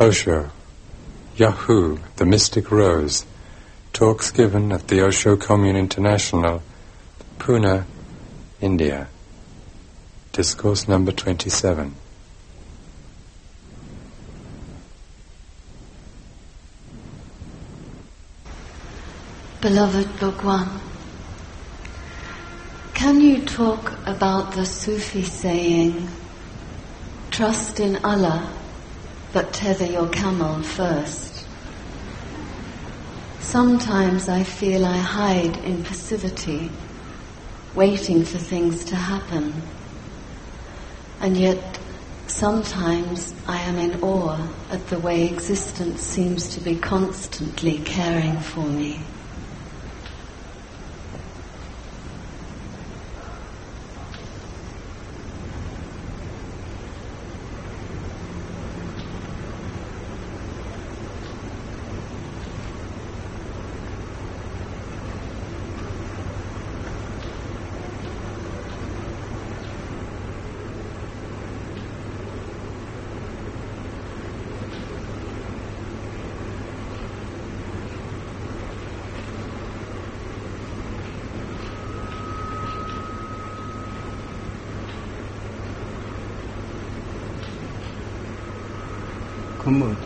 Osho, Yaa-Hoo, the Mystic Rose, talks given at the Osho Commune International, Pune, India. Discourse number 27. Beloved Bhagwan, can you talk about the Sufi saying, trust in Allah, but tether your camel first? Sometimes I feel I hide in passivity, waiting for things to happen. And yet, sometimes I am in awe at the way existence seems to be constantly caring for me. Kumud.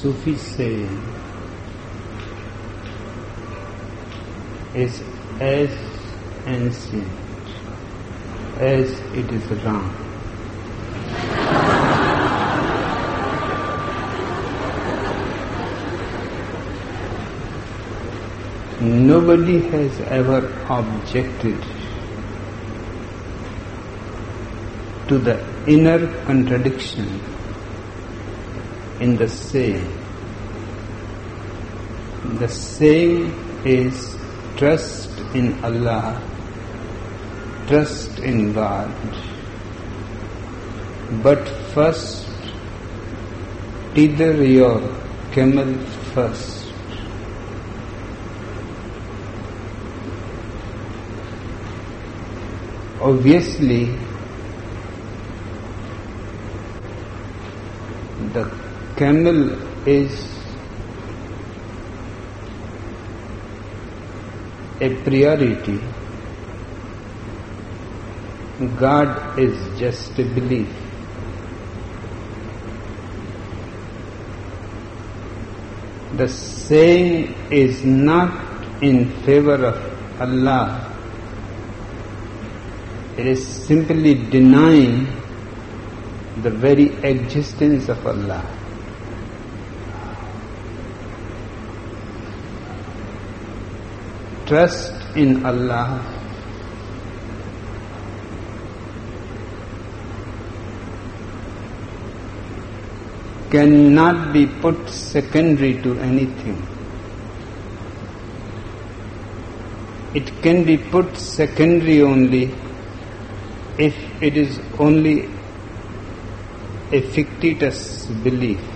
The Sufi saying is as ancient as it is wrong. Nobody has ever objected to the inner contradiction in the same. The same is trust in Allah, trust in God. But first, tether your camel first. Obviously, the camel is a priority. God is just a belief. The saying is not in favor of Allah. It is simply denying the very existence of Allah. Trust in Allah. Cannot be put secondary to anything. It can be put secondary only if it is only a fictitious belief.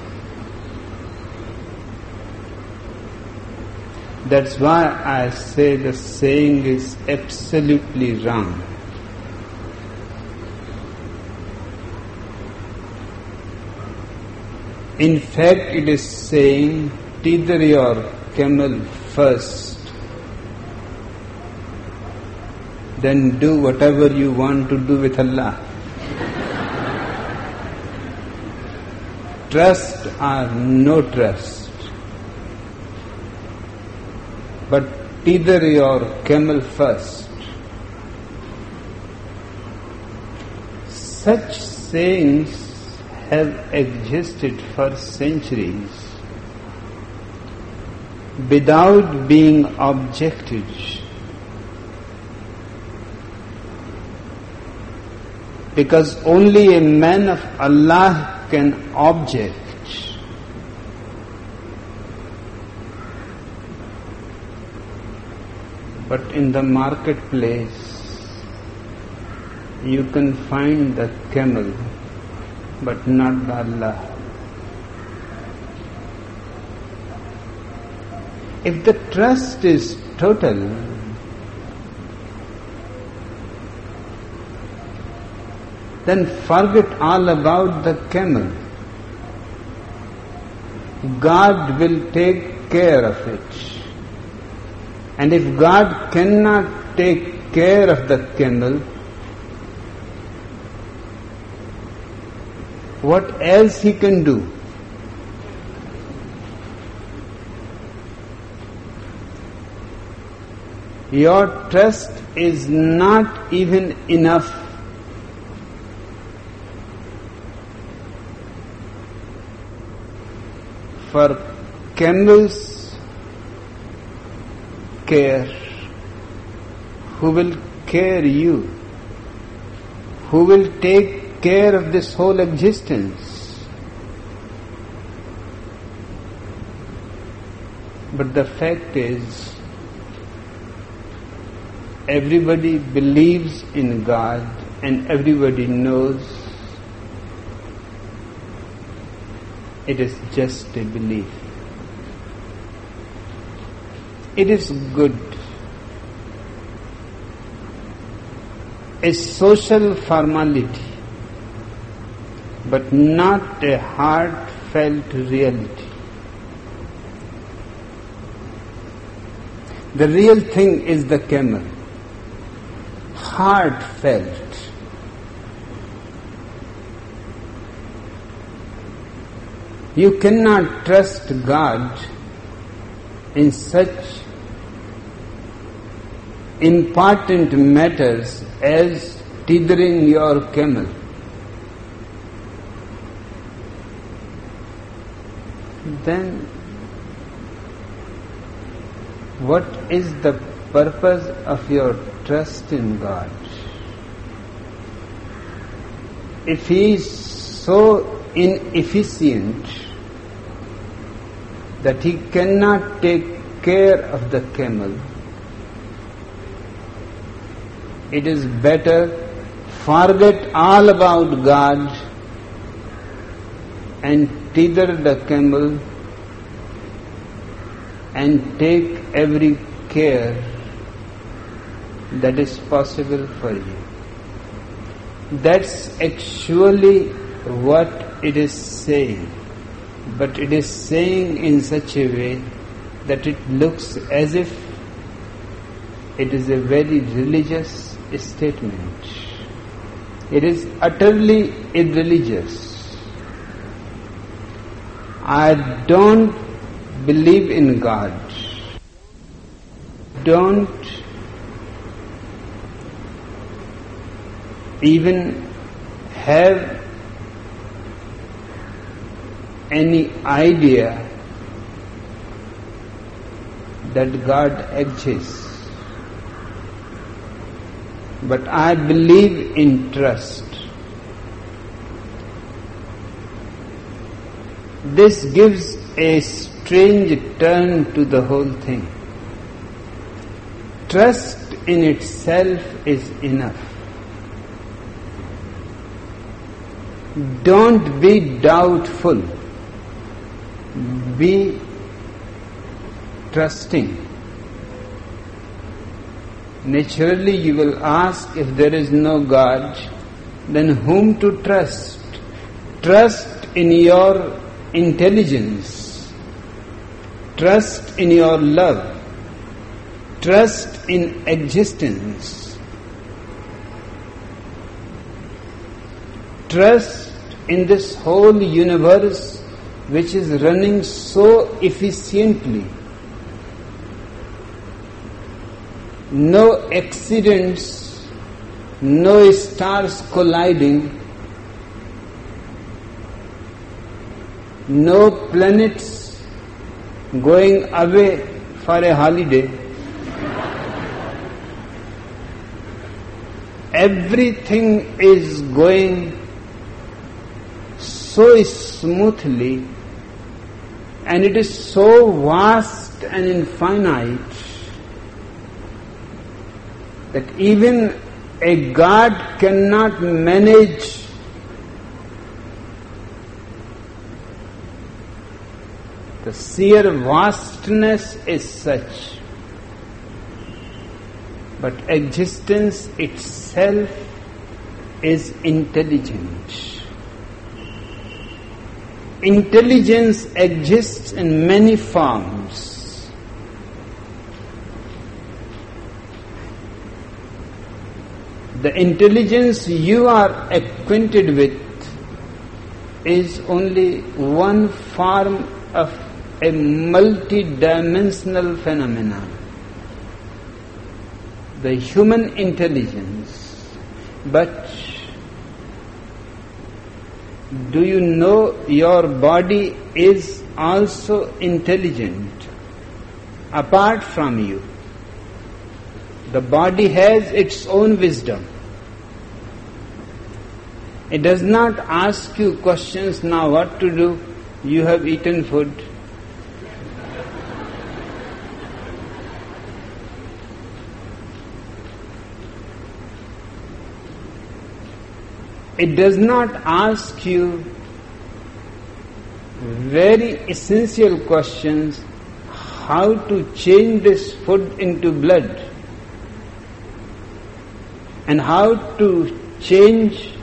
That's why I say the saying is absolutely wrong. In fact, it is saying, tether your camel first, then do whatever you want to do with Allah. trust or no trust. Tether your camel first. Such sayings have existed for centuries without being objected. Because only a man of Allah can object. But in the marketplace, you can find the camel, but not the Allah. If the trust is total, then forget all about the camel. God will take care of it. And if God cannot take care of the candle, what else he can do? Your trust is not even enough for camel's care, who will care you, who will take care of this whole existence. But the fact is, everybody believes in God and everybody knows It is just a belief. It is good. A social formality, but not a heartfelt reality. The real thing is the camel. Heartfelt. You cannot trust God in such important matters as tethering your camel. Then, what is the purpose of your trust in God? If He is so inefficient, that he cannot take care of the camel. It is better forget all about God and tether the camel and take every care that is possible for you. That's actually what it is saying but it is saying in such a way that it looks as if it is a very religious statement. It is utterly irreligious. I don't believe in God. Don't even have any idea that God exists. But I believe in trust. This gives a strange turn to the whole thing. Trust in itself is enough. Don't be doubtful be trusting. Naturally, you will ask if there is no God, then whom to trust? Trust in your intelligence, trust in your love, trust in existence, trust in this whole universe which is running so efficiently. No accidents, no stars colliding, no planets going away for a holiday. Everything is going so smoothly and it is so vast and infinite that even a God cannot manage the sheer vastness is such. But existence itself is intelligent. Intelligence exists in many forms. The intelligence you are acquainted with is only one form of a multi-dimensional phenomenon. The human intelligence. But do you know your body is also intelligent apart from you? The body has its own wisdom. It does not ask you questions now what to do. You have eaten food. It does not ask you very essential questions how to change this food into blood and how to change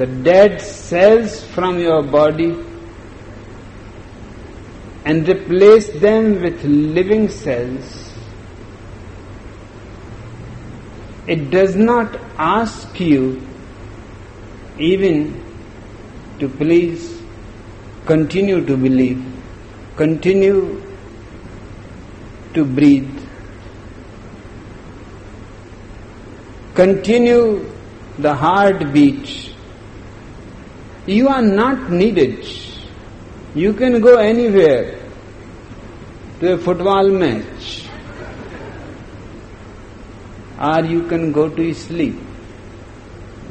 the dead cells from your body and replace them with living cells, it does not ask you even to please continue to believe, continue to breathe, continue the heartbeat you are not needed. You can go anywhere to a football match or you can go to sleep.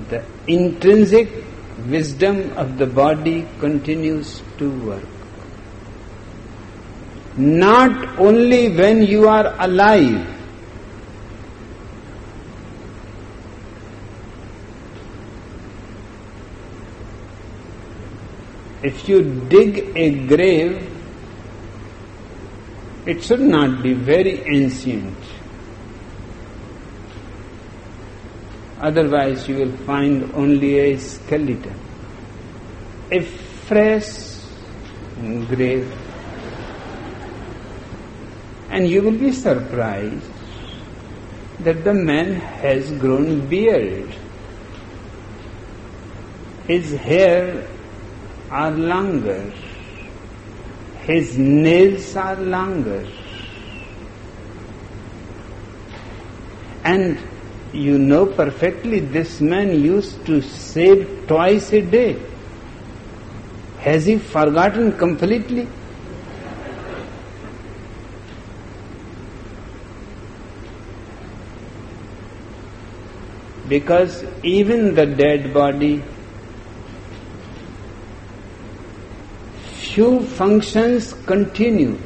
The intrinsic wisdom of the body continues to work. Not only when you are alive, if you dig a grave, it should not be very ancient. Otherwise, you will find only a skeleton. A fresh grave. And you will be surprised that the man has grown beard. His hair are longer. His nails are longer. And you know perfectly this man used to shave twice a day. Has he forgotten completely? Because even the dead body few functions continue.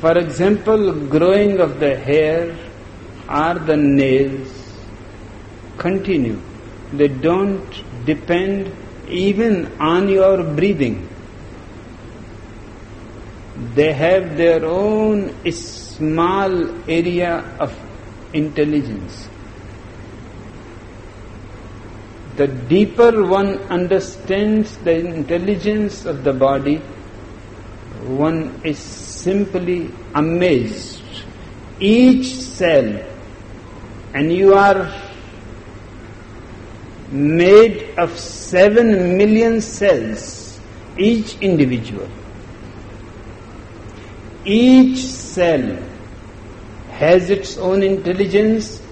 For example, growing of the hair or the nails continue. They don't depend even on your breathing. They have their own small area of intelligence the deeper one understands the intelligence of the body, one is simply amazed. Each cell, and you are made of seven million cells, each individual. Each cell has its own intelligence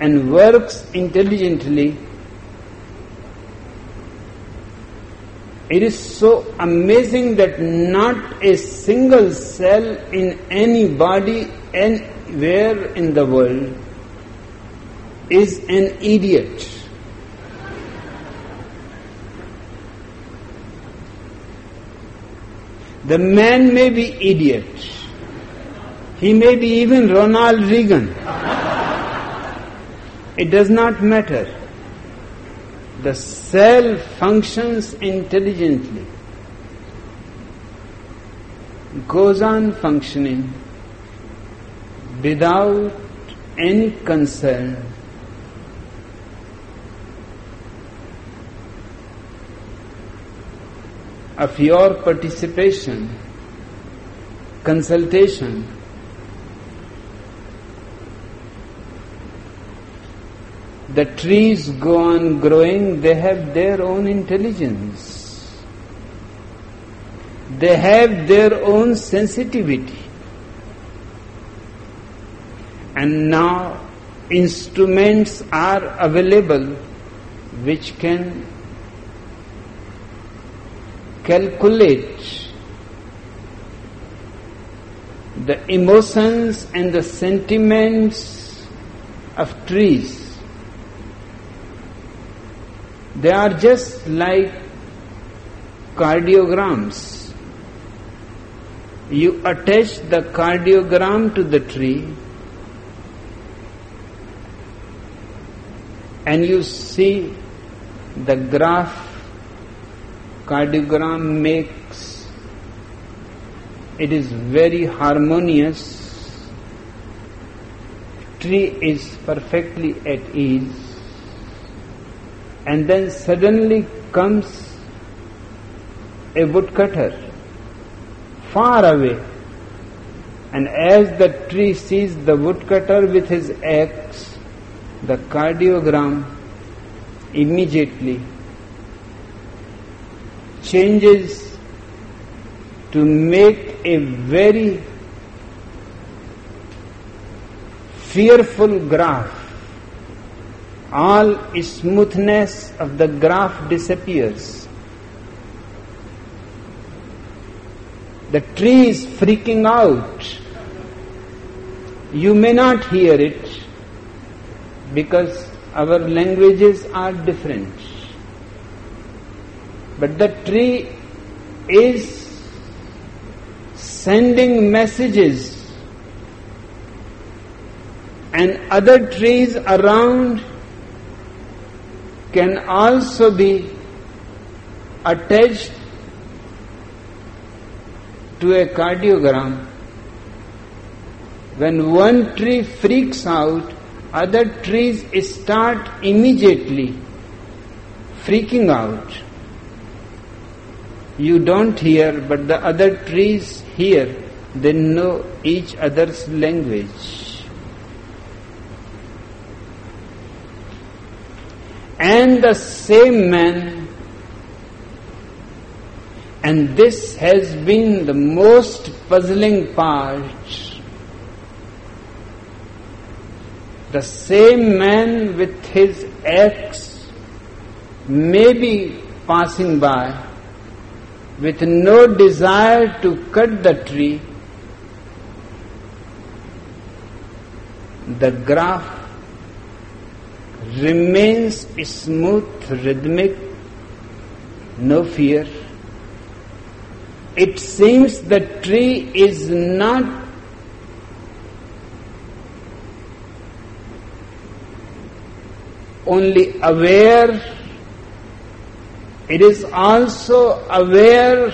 and works intelligently It is so amazing that not a single cell in any body anywhere in the world is an idiot. The man may be idiot. He may be even Ronald Reagan. It does not matter the cell functions intelligently, goes on functioning, without any concern. Of your participation, consultation, the trees go on growing, they have their own intelligence. They have their own sensitivity. And now instruments are available which can calculate the emotions and the sentiments of trees. They are just like cardiograms. You attach the cardiogram to the tree and you see the graph. Cardiogram makes it is very harmonious. Tree is perfectly at ease and then suddenly comes a woodcutter far away and as the tree sees the woodcutter with his axe the cardiogram immediately changes to make a very fearful graph. All smoothness of the graph disappears. The tree is freaking out. You may not hear it because our languages are different. But the tree is sending messages and other trees around can also be attached to a cardiogram. When one tree freaks out, other trees start immediately freaking out. You don't hear, but the other trees hear. They know each other's language. And the same man, and this has been the most puzzling part, the same man with his axe may be passing by with no desire to cut the tree, the graph remains smooth, rhythmic, no fear. It seems the tree is not only aware it is also aware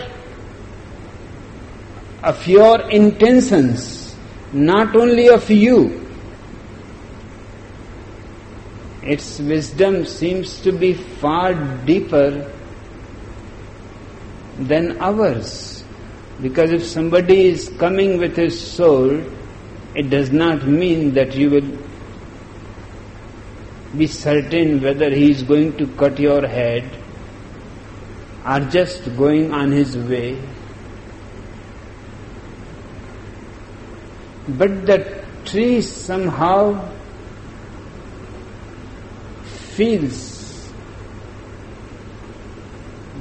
of your intentions, not only of you. Its wisdom seems to be far deeper than ours. Because if somebody is coming with his soul, it does not mean that you will be certain whether he is going to cut your head or just going on his way. But the tree somehow feels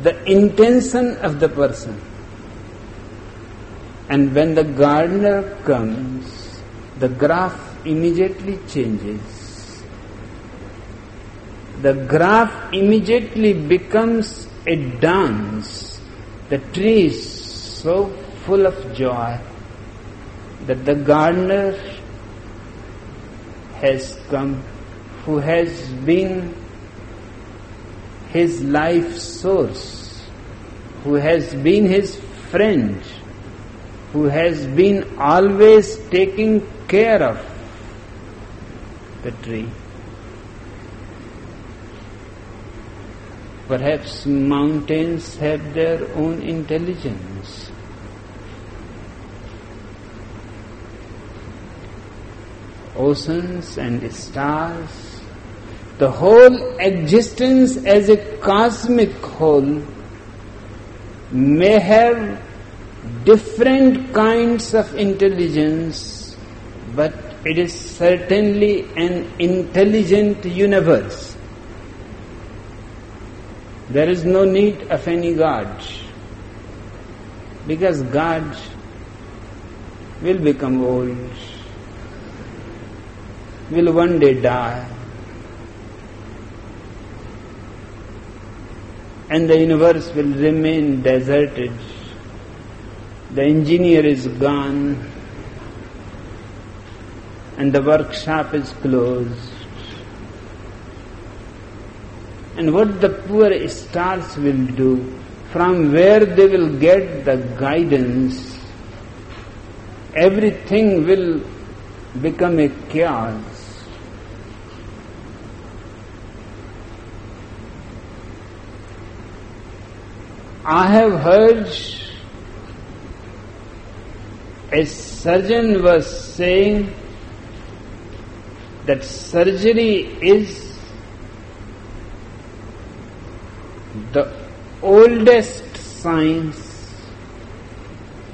the intention of the person. And when the gardener comes, the graph immediately changes. The graph immediately becomes a dance. The tree is so full of joy that the gardener has come who has been his life source, who has been his friend, who has been always taking care of the tree. Perhaps mountains have their own intelligence. Oceans and stars, the whole existence as a cosmic whole may have different kinds of intelligence, but it is certainly an intelligent universe. There is no need of any God because God will become old, will one day die, and the universe will remain deserted. The engineer is gone, and the workshop is closed and what the poor stars will do, from where they will get the guidance, everything will become a chaos. I have heard a surgeon was saying that surgery is the oldest science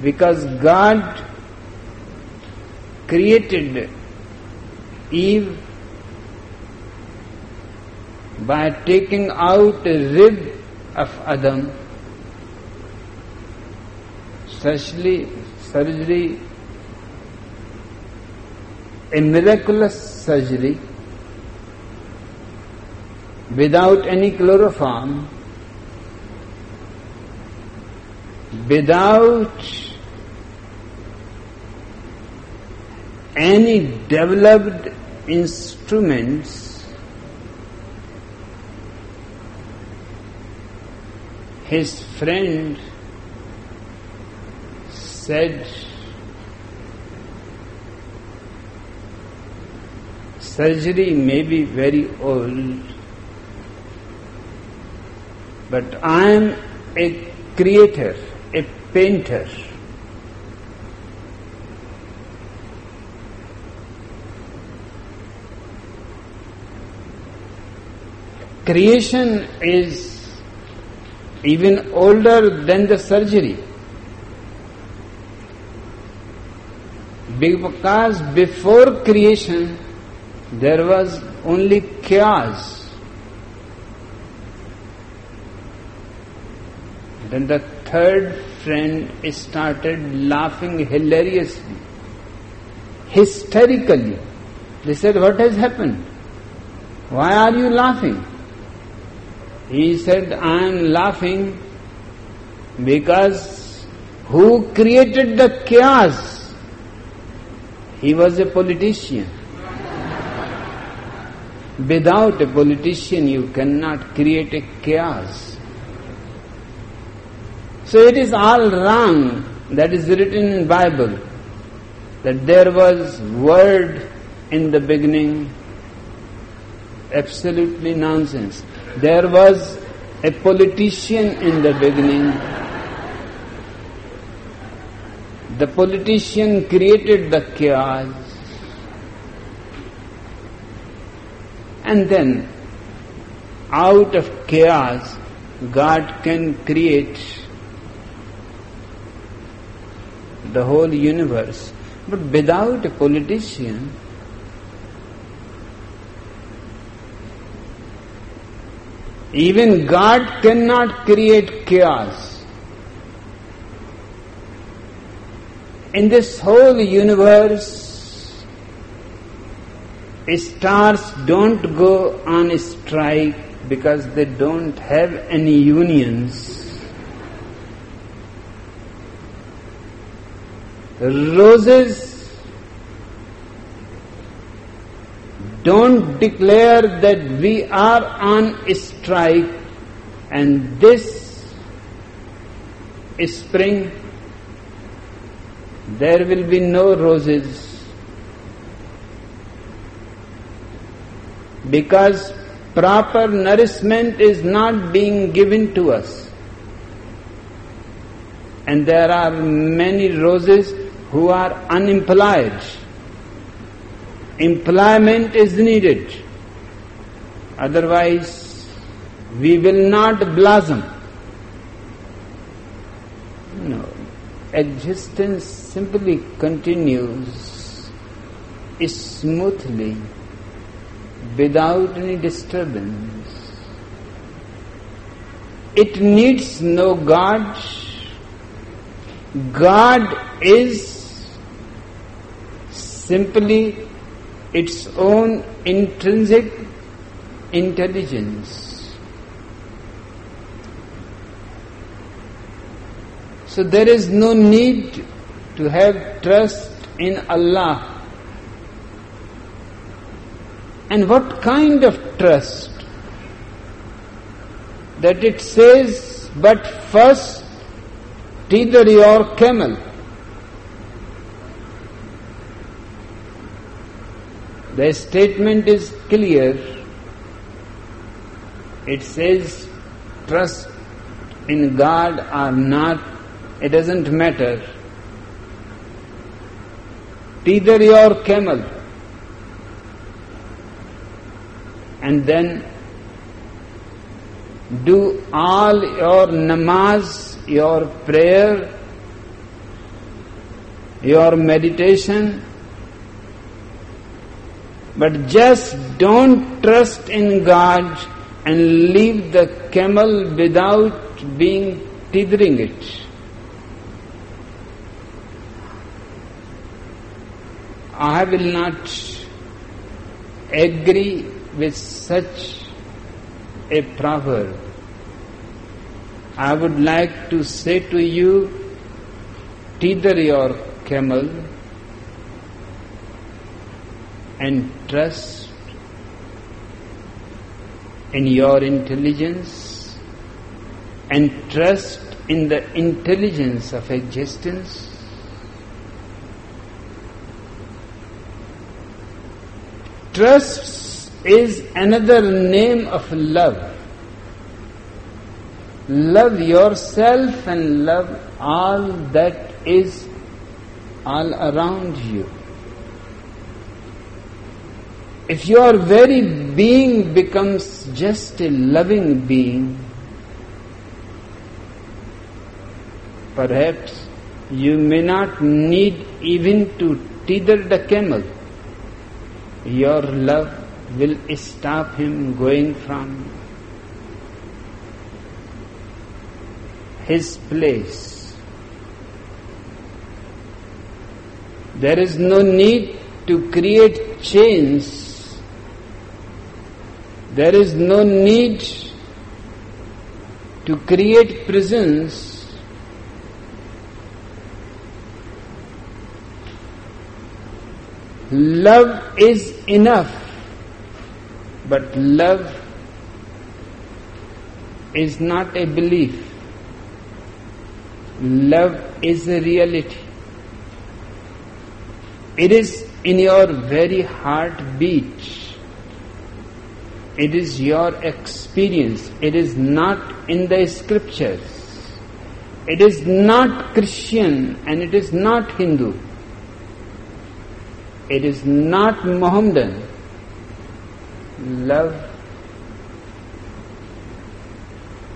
because God created Eve by taking out a rib of Adam. Surgery, surgery, a miraculous surgery without any chloroform without any developed instruments, his friend said, Surgery may be very old, but I am a creator a painter. Creation is even older than the surgery. Because before creation there was only chaos. Then the third friend started laughing hilariously, hysterically. They said, What has happened? Why are you laughing? He said, I am laughing because who created the chaos? He was a politician. Without a politician, you cannot create a chaos. So it is all wrong that is written in Bible that there was word in the beginning. Absolutely nonsense. There was a politician in the beginning. The politician created the chaos. And then, out of chaos, God can create the whole universe. But without a politician, even God cannot create chaos. In this whole universe, stars don't go on strike because they don't have any unions. roses don't declare that we are on strike and this spring there will be no roses because proper nourishment is not being given to us. And there are many roses who are unemployed. Employment is needed, otherwise, we will not blossom. Existence simply continues smoothly without any disturbance. It needs no God. God is simply its own intrinsic intelligence. So there is no need to have trust in Allah and what kind of trust? That it says, but first tether your camel. The statement is clear. It says, trust in God or not, it doesn't matter. Tether your camel. and then do all your namaz, your prayer, your meditation, but just don't trust in God and leave the camel without being tethering it. I will not agree with such a proverb, I would like to say to you, tether your camel and trust in your intelligence and trust in the intelligence of existence. Trust is another name of love. Love yourself and love all that is all around you. If your very being becomes just a loving being, perhaps you may not need even to tether the camel. Your love will stop him going from his place. There is no need to create chains. There is no need to create prisons. Love is enough. But love is not a belief. Love is a reality. It is in your very heartbeat. It is your experience. It is not in the scriptures. It is not Christian and it is not Hindu. It is not Mohammedan love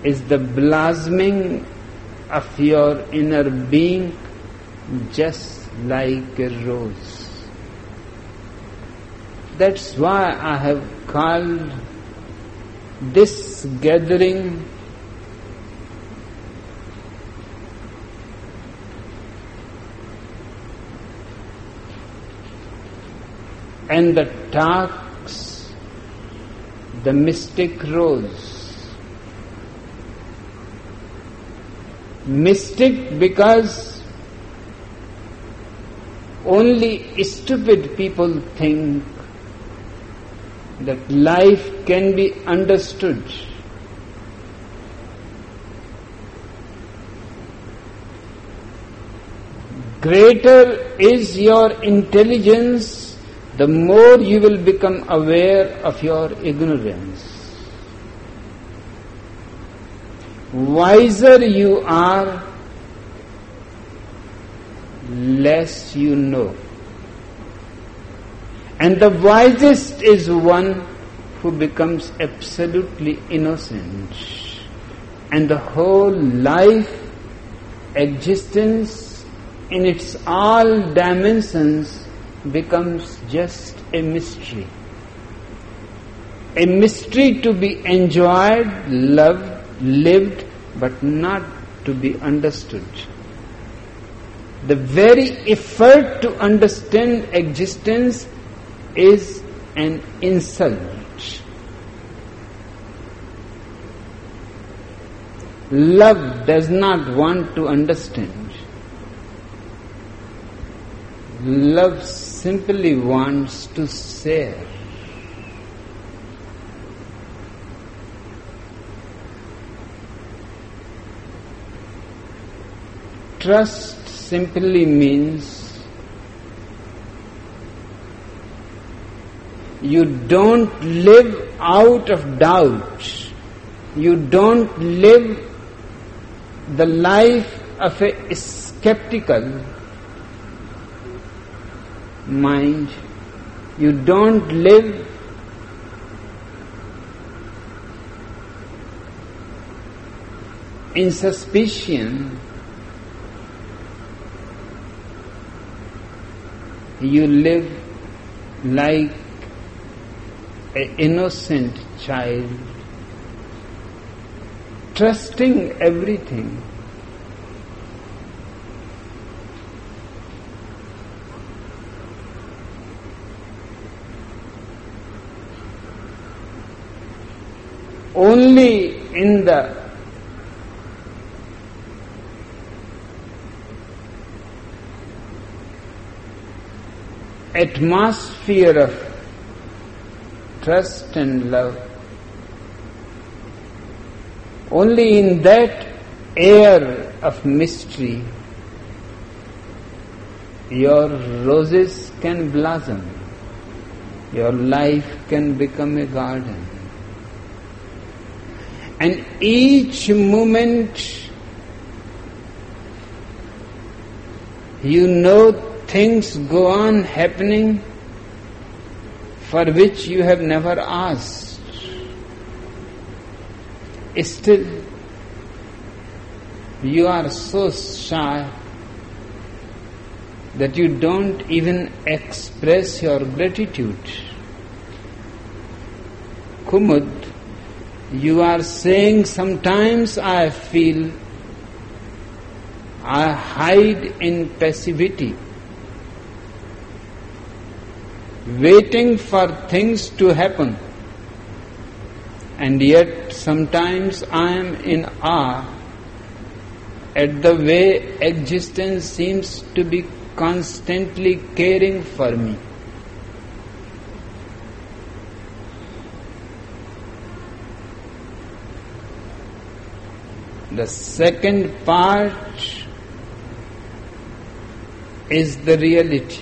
is the blossoming of your inner being just like a rose. That's why I have called this gathering and the talk the mystic rose. Mystic because only stupid people think that life can be understood. Greater is your intelligence the more you will become aware of your ignorance. Wiser you are, less you know. And the wisest is one who becomes absolutely innocent. And the whole life, existence in its all dimensions becomes just a mystery. A mystery to be enjoyed, loved, lived, but not to be understood. The very effort to understand existence is an insult. Love does not want to understand. Love simply wants to share. Trust simply means You don't live out of doubt. You don't live the life of a skeptical mind. You don't live in suspicion. You live like an innocent child, trusting everything. Only in the atmosphere of trust and love. Only in that air of mystery your roses can blossom, your life can become a garden. And each moment you know things go on happening for which you have never asked. Still, you are so shy that you don't even express your gratitude. Kumud, you are saying sometimes I feel I hide in passivity waiting for things to happen. And yet sometimes I am in awe at the way existence seems to be constantly caring for me. The second part is the reality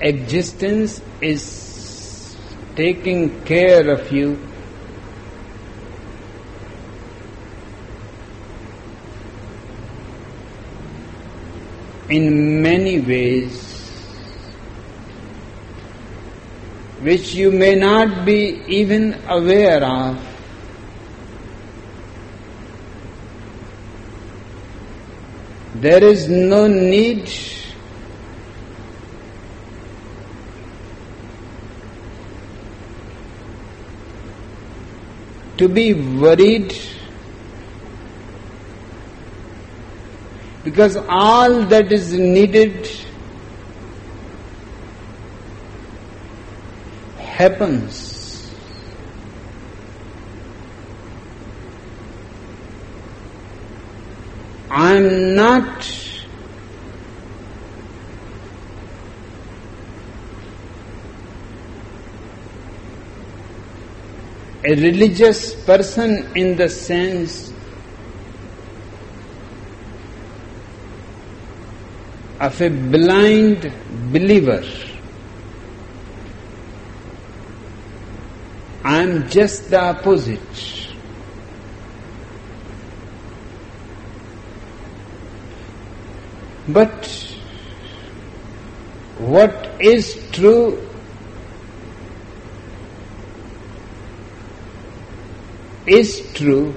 existence is taking care of you in many ways which you may not be even aware of. There is no need to be worried because all that is needed happens. I'm not a religious person in the sense of a blind believer. I am just the opposite. But what is true is true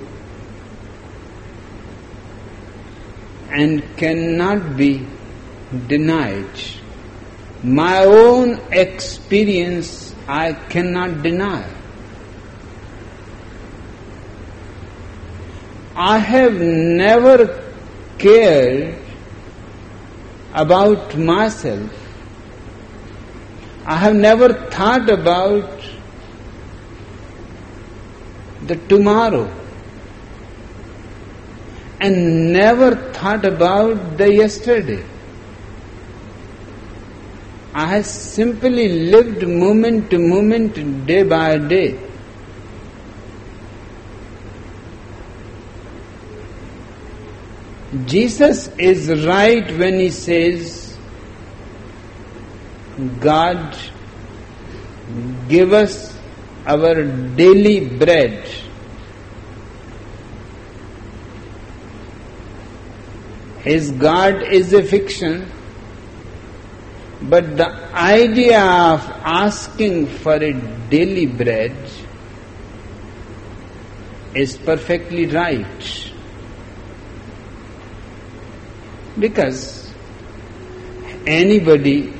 and cannot be denied. My own experience I cannot deny. I have never cared about myself. I have never thought about the tomorrow and never thought about the yesterday. I have simply lived moment to moment, day by day. Jesus is right when he says, God, give us our daily bread. His God is a fiction, but the idea of asking for a daily bread is perfectly right. Because anybody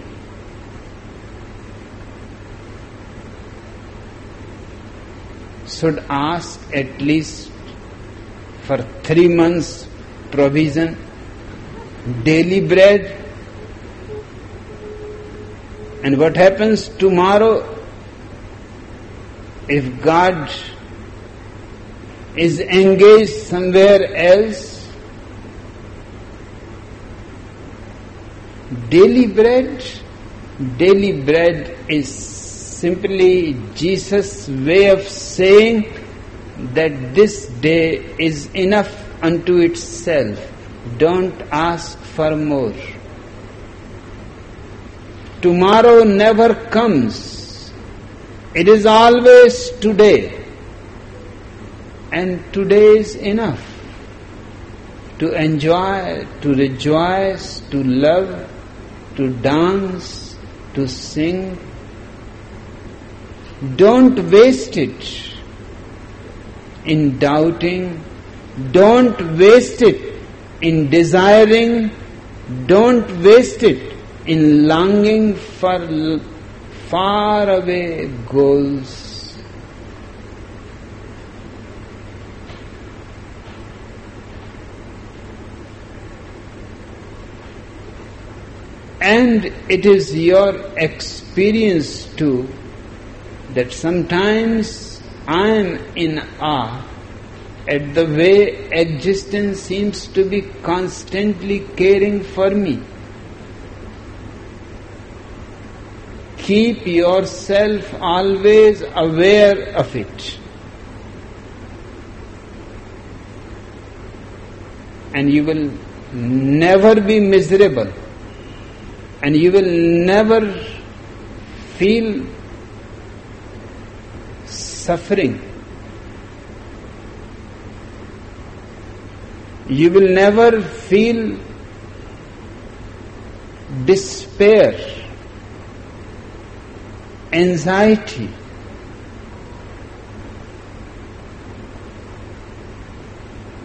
should ask at least for three months provision, daily bread. And what happens tomorrow if God is engaged somewhere else? Daily bread, daily bread is simply Jesus' way of saying that this day is enough unto itself. Don't ask for more. Tomorrow never comes. It is always today. And today is enough to enjoy, to rejoice, to love, to dance, to sing. Don't waste it in doubting. Don't waste it in desiring. Don't waste it in longing for far away goals. And it is your experience too that sometimes I am in awe at the way existence seems to be constantly caring for me. Keep yourself always aware of it. And you will never be miserable and you will never feel suffering. You will never feel despair, anxiety.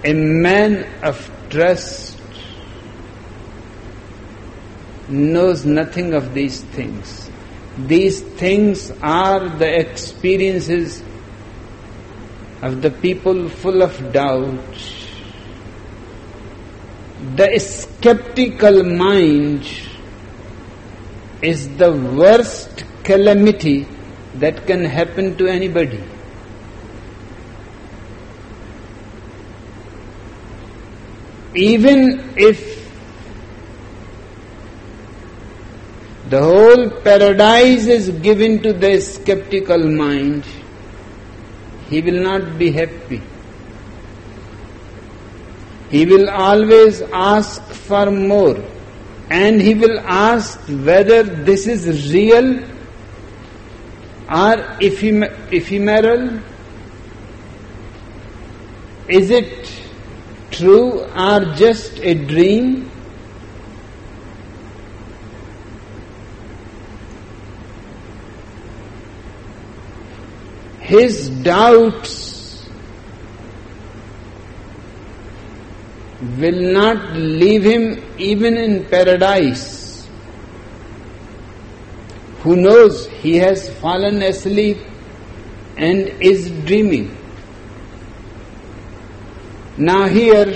A man of trust knows nothing of these things. These things are the experiences of the people full of doubt. The skeptical mind is the worst calamity that can happen to anybody. Even if The whole paradise is given to the skeptical mind. He will not be happy. He will always ask for more. And he will ask whether this is real are ephemeral? Is it true or just a dream? His doubts will not leave him even in paradise. Who knows, he has fallen asleep and is dreaming. Now, here,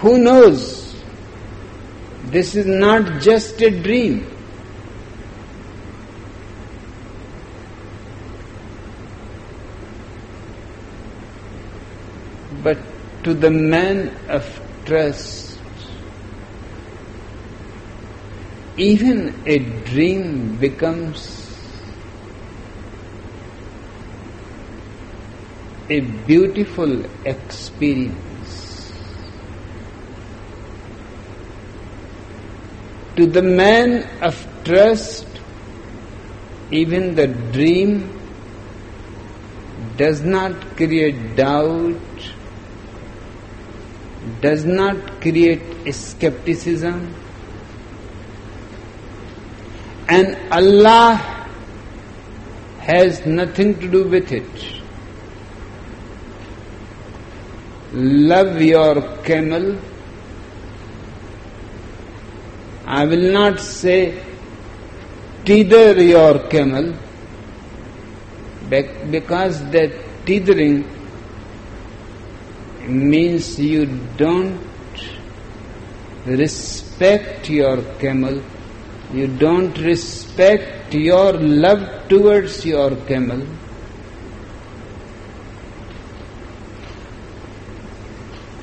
who knows? This is not just a dream. But to the man of trust, even a dream becomes a beautiful experience. To the man of trust, even the dream does not create doubt, does not create skepticism, and Allah has nothing to do with it. love your camel. I will not say tether your camel because that tethering means you don't respect your camel, you don't respect your love towards your camel.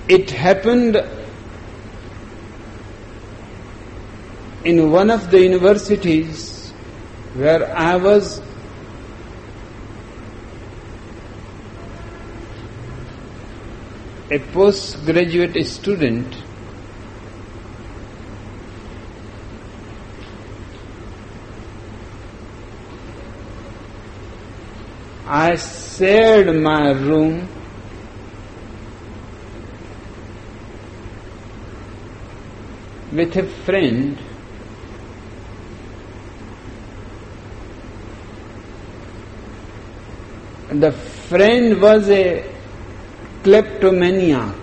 It happened in one of the universities where I was a postgraduate student. I shared my room with a friend the friend was a kleptomaniac.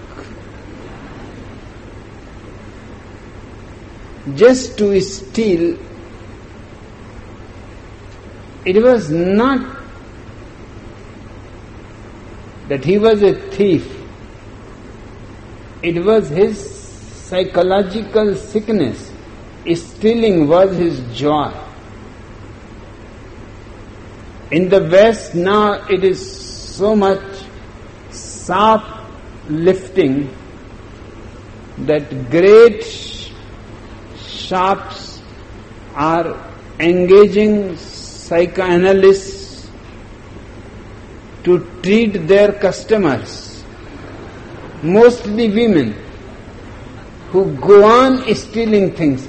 Just to steal it was not that he was a thief. It was his psychological sickness, stealing was his joy. In the West now it is so much lifting that great shops are engaging psychoanalysts to treat their customers, mostly women who go on stealing things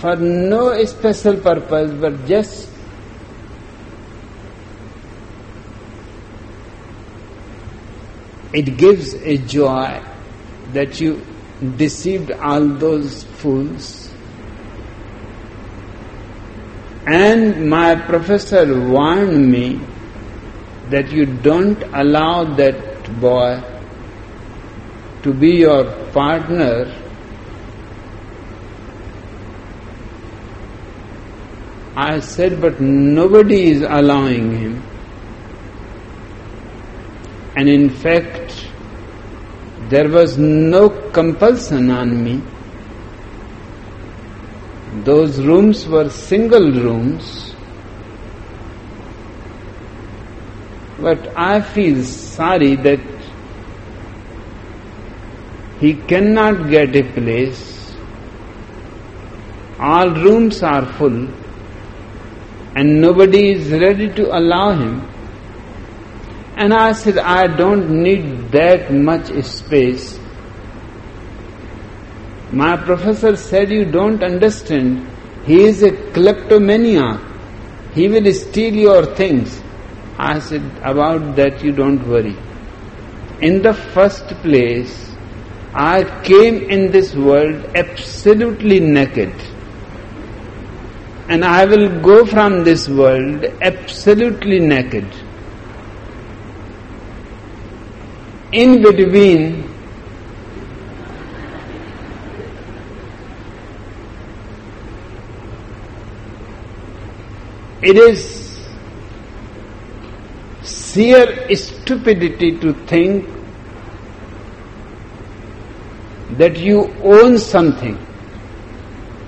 for no special purpose but just it gives a joy that you deceived all those fools. And my professor warned me that you don't allow that boy to be your partner I said, but nobody is allowing him. And in fact, there was no compulsion on me. Those rooms were single rooms. But I feel sorry that he cannot get a place. All rooms are full and nobody is ready to allow him. And I said, I don't need that much space. My professor said, You don't understand. He is a kleptomaniac. he will steal your things. I said, about that you don't worry. In the first place, I came in this world absolutely naked. And I will go from this world absolutely naked. In between, it is sheer stupidity to think that you own something.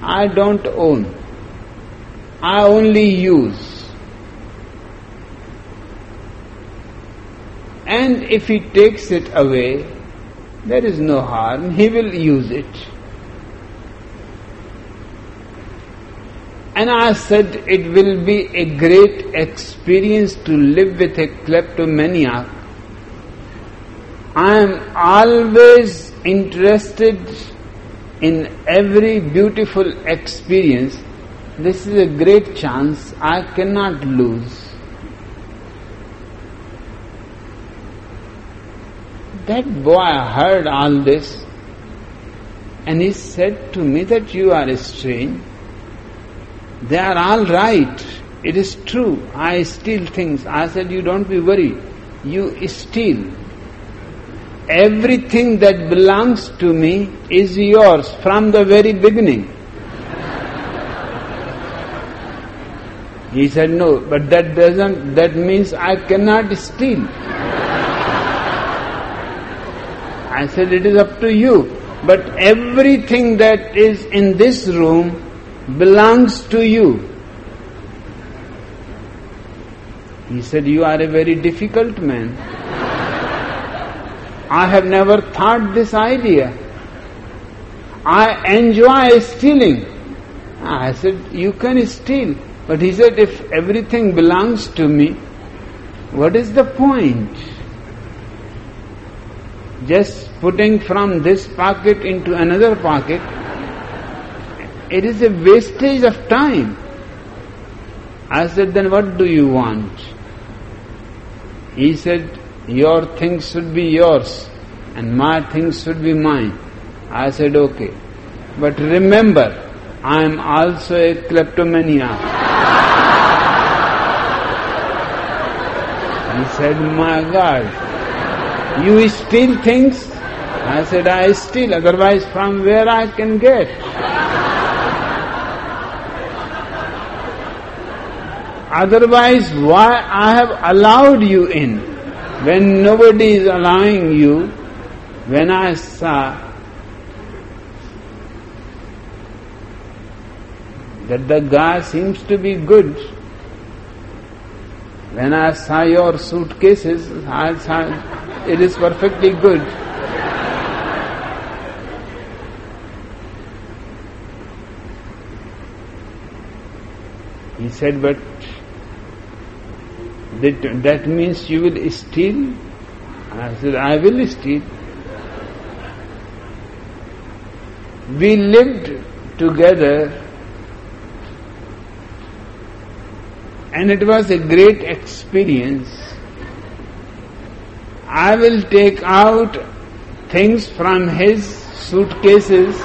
I don't own. I only use. And if he takes it away, there is no harm, he will use it. And I said it will be a great experience to live with a kleptomaniac. I am always interested in every beautiful experience, this is a great chance I cannot lose. That boy heard all this and he said to me that you are strange. They are all right. It is true. I steal things. I said, You don't be worried. You steal everything that belongs to me is yours from the very beginning. He said, No, but that doesn't, that means I cannot steal. I said, It is up to you. But everything that is in this room belongs to you. He said, You are a very difficult man. I have never thought this idea. I enjoy stealing. Ah, I said, You can steal. But he said, If everything belongs to me, what is the point? Just putting from this pocket into another pocket, it is a wastage of time. I said, Then what do you want? He said, your things should be yours and my things should be mine. I said, okay. But remember, I am also a kleptomaniac. he said, my God, you steal things? I said, I steal, otherwise from where I can get? Otherwise, why I have allowed you in? When nobody is allowing you, when I saw that the guy seems to be good, when I saw your suitcases, I saw it is perfectly good. He said, but that, that means you will steal? I said, I will steal. We lived together and it was a great experience. I will take out things from his suitcases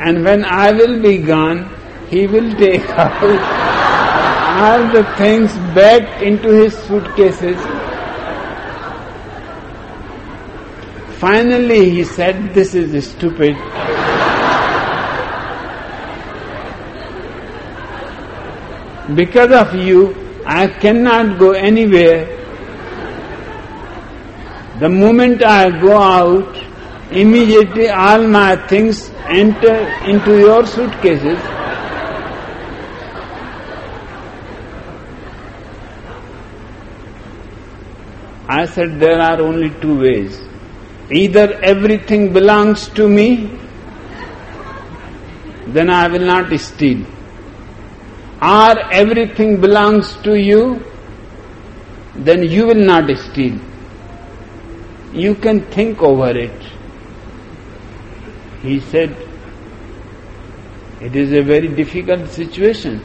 and when I will be gone, he will take out all the things back into his suitcases. Finally, he said, This is stupid. Because of you, I cannot go anywhere. The moment I go out, immediately all my things enter into your suitcases. I said there are only two ways. Either everything belongs to me, then I will not steal. Or everything belongs to you, then you will not steal. You can think over it. He said, It is a very difficult situation.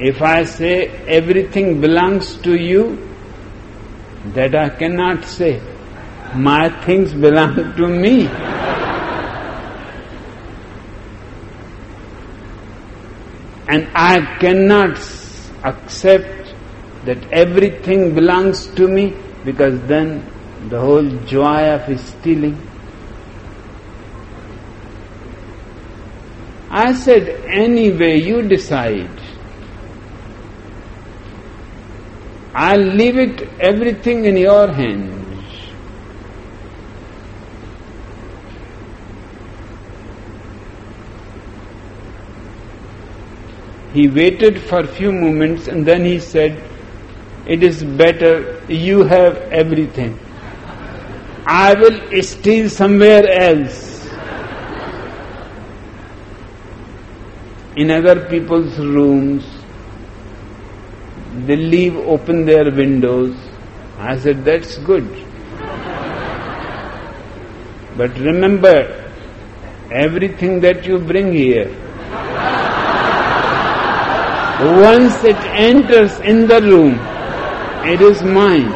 If I say everything belongs to you, that I cannot say. My things belong to me. And I cannot accept that everything belongs to me because then the whole joy of stealing. I said, anyway, you decide. I'll leave it everything in your hands. He waited for a few moments and then he said, It is better you have everything. I will steal somewhere else. In other people's rooms, they leave open their windows. I said, that's good. But remember, everything that you bring here, once it enters in the room, it is mine.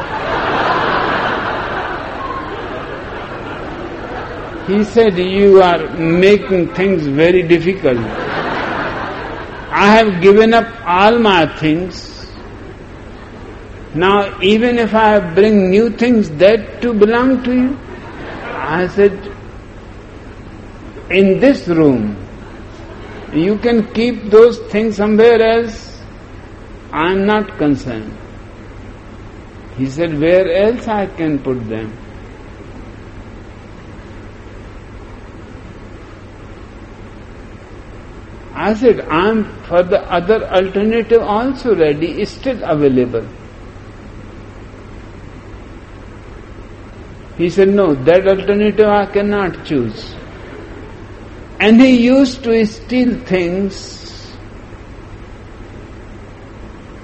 He said, You are making things very difficult. I have given up all my things now, even if I bring new things, that too belong to you? I said, in this room, you can keep those things somewhere else. I am not concerned. He said, where else I can put them? I said, I am for the other alternative also ready, still available. He said, No, that alternative I cannot choose. And he used to steal things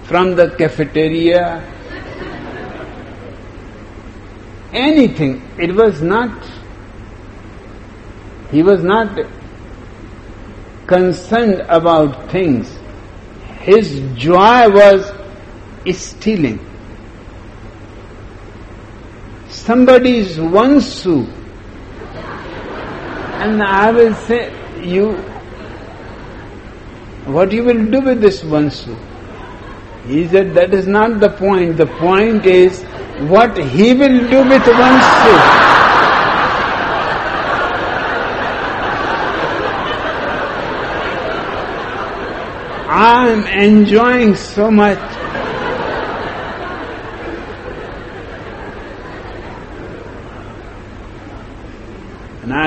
from the cafeteria, anything. It was not, he was not concerned about things. His joy was stealing somebody's one shoe, and I will say, you, what you will do with this one shoe? He said, that is not the point. The point is what he will do with one shoe. I am enjoying so much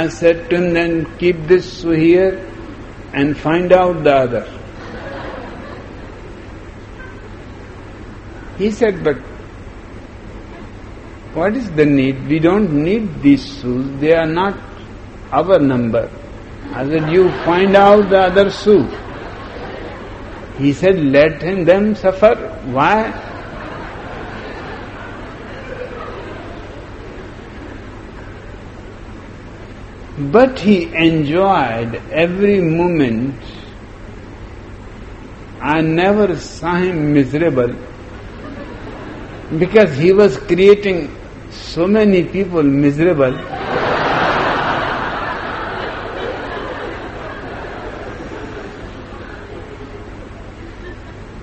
I said to him, then keep this here and find out the other. He said, but what is the need? We don't need these shoes. They are not our number. I said, you find out the other shoe. He said, let him, them suffer. Why? But he enjoyed every moment. I never saw him miserable because he was creating so many people miserable.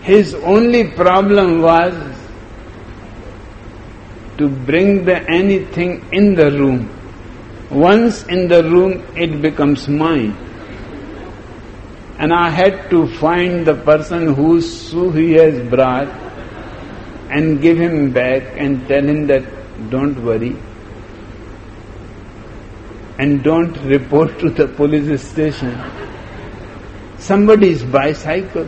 His only problem was to bring the anything in the room. Once in the room, it becomes mine. And I had to find the person whose shoe he has brought and give him back and tell him that don't worry and don't report to the police station. Somebody's bicycle.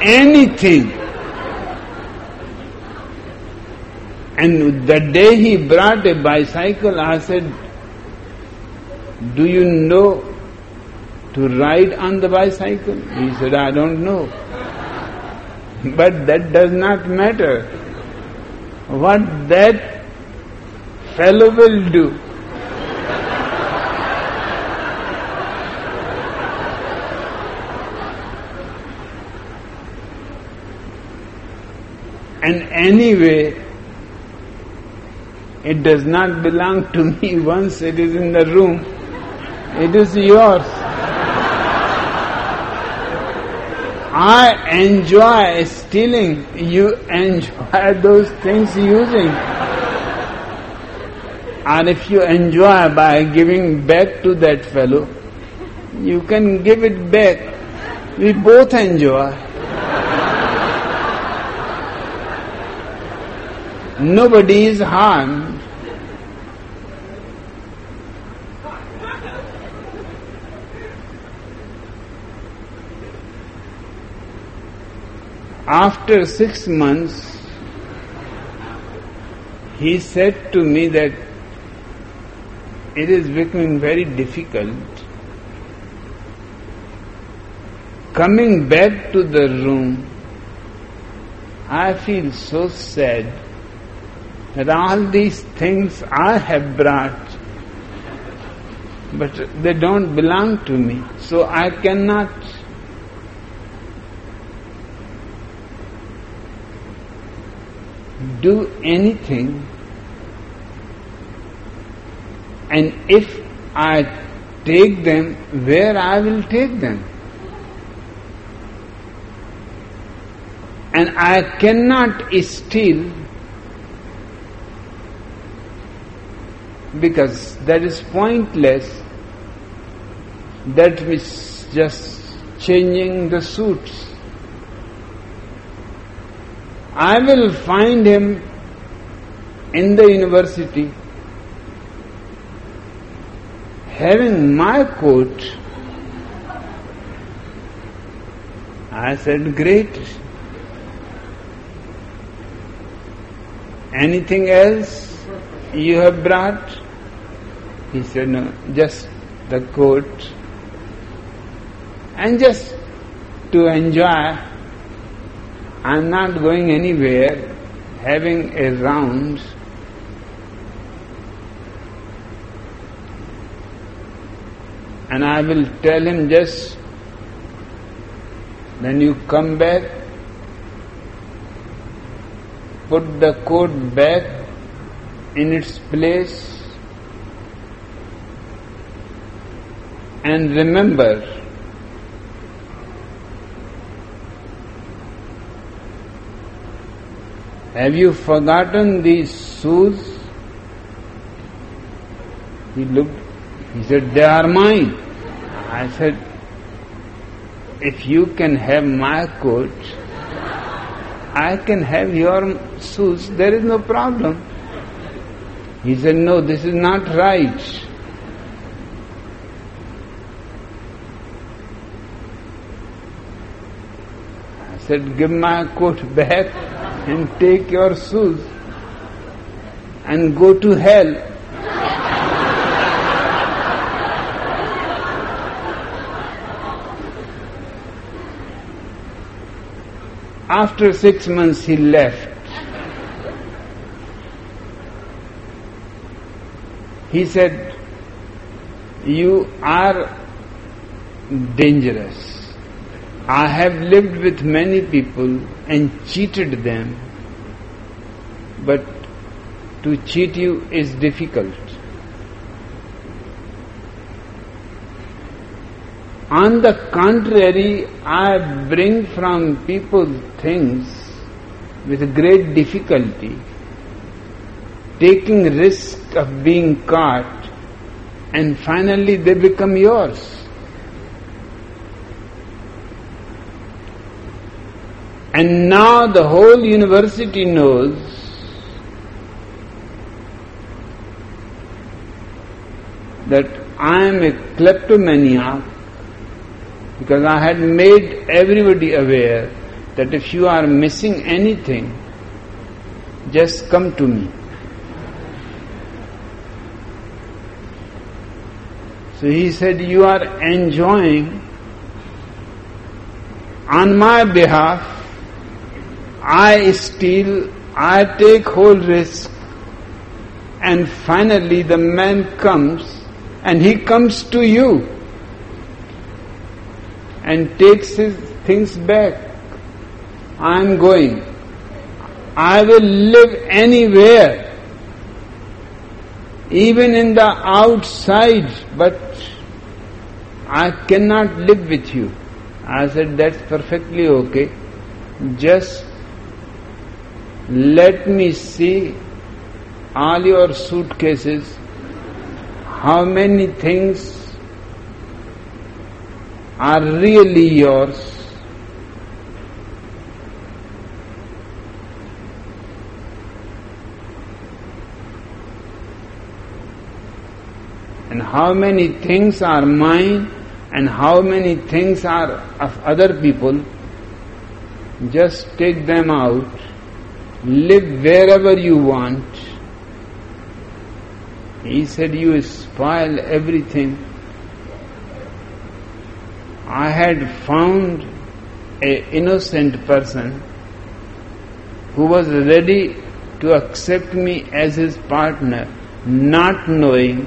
Anything And the day he brought a bicycle, I said, Do you know to ride on the bicycle? He said, I don't know. But that does not matter. What that fellow will do. And anyway, it does not belong to me once it is in the room. It is yours. I enjoy stealing, you enjoy those things using. And if you enjoy by giving back to that fellow, you can give it back. We both enjoy. Nobody is harmed. After six months, he said to me that it is becoming very difficult coming back to the room. I feel so sad that all these things I have brought, but they don't belong to me, so I cannot do anything and if I take them, where I will take them? And I cannot steal because that is pointless. That is just changing the suits. I will find him in the university having my coat. I said, Great. Anything else you have brought? He said, No, just the coat. And just to enjoy I'm not going anywhere, having a round. And I will tell him just when you come back, put the coat back in its place and remember Have you forgotten these shoes? He looked, he said, They are mine. I said, If you can have my coat, I can have your shoes, there is no problem. He said, No, this is not right. Said, Give my coat back and take your shoes and go to hell. After six months, he left. He said, You are dangerous. I have lived with many people and cheated them, but to cheat you is difficult. On the contrary, I bring from people things with great difficulty, taking risk of being caught, and finally they become yours. And now the whole university knows that I am a kleptomaniac because I had made everybody aware that if you are missing anything, just come to me. So he said, You are enjoying on my behalf I steal, I take whole risk, and finally the man comes and he comes to you and takes his things back. I am going. I will live anywhere, even in the outside, but I cannot live with you. I said, That's perfectly okay. Just let me see all your suitcases, how many things are really yours. And how many things are mine and how many things are of other people, just take them out, live wherever you want. He said, You spoil everything. I had found an innocent person who was ready to accept me as his partner, not knowing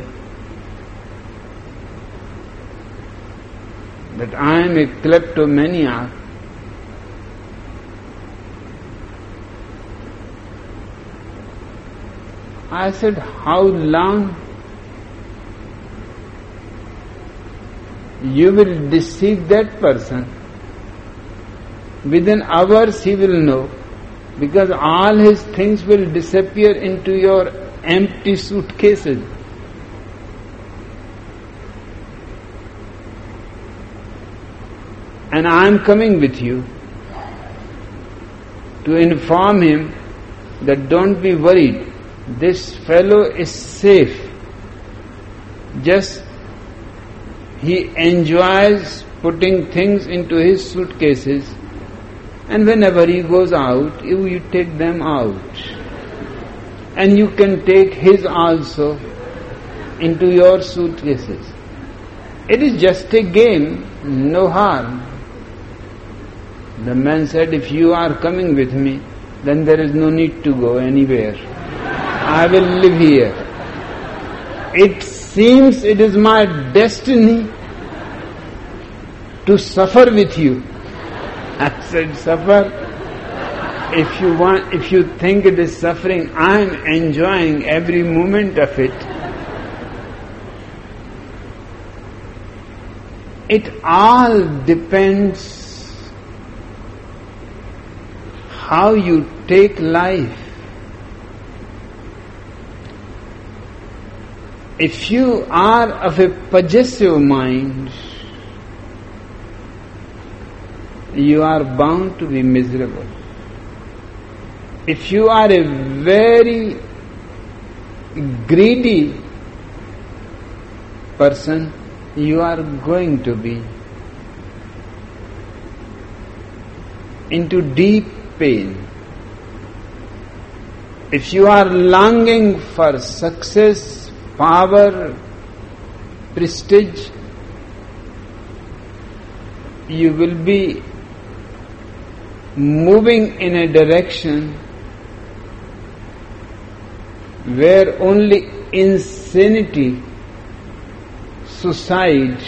that I am a kleptomaniac. I said, How long you will deceive that person. Within hours he will know because all his things will disappear into your empty suitcases. And I am coming with you to inform him that don't be worried, this fellow is safe. Just he enjoys putting things into his suitcases, and whenever he goes out, you, you take them out. And you can take his also into your suitcases. It is just a game, no harm. The man said, If you are coming with me, then there is no need to go anywhere. I will live here. It seems it is my destiny to suffer with you. I said, suffer. If you want, if you think it is suffering, I am enjoying every moment of it. It all depends how you take life. If you are of a possessive mind, you are bound to be miserable. If you are a very greedy person, you are going to be into deep pain. If you are longing for success, power, prestige, you will be moving in a direction where only insanity, suicide,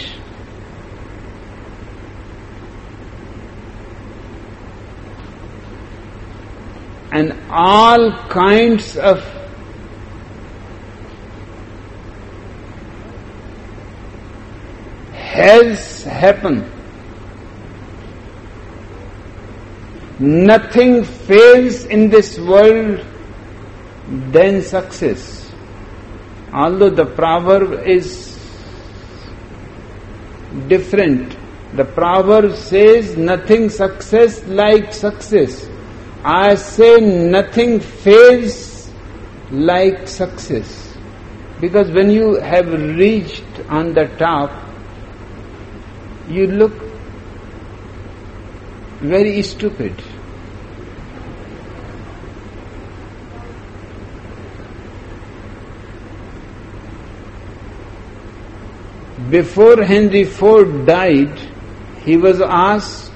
and all kinds of has happened. Nothing fails in this world than success. Although the proverb is different, the proverb says nothing success like success. I say nothing fails like success. Because when you have reached on the top, you look very stupid. Before Henry Ford died, he was asked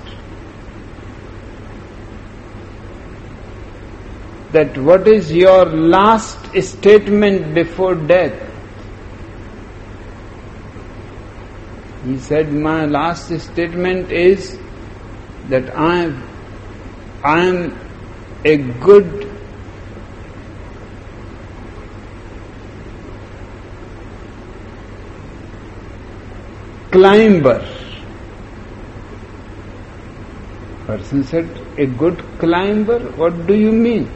that what is your last statement before death? He said, My last statement is that I am, I am a good climber. Person said, A good climber? What do you mean?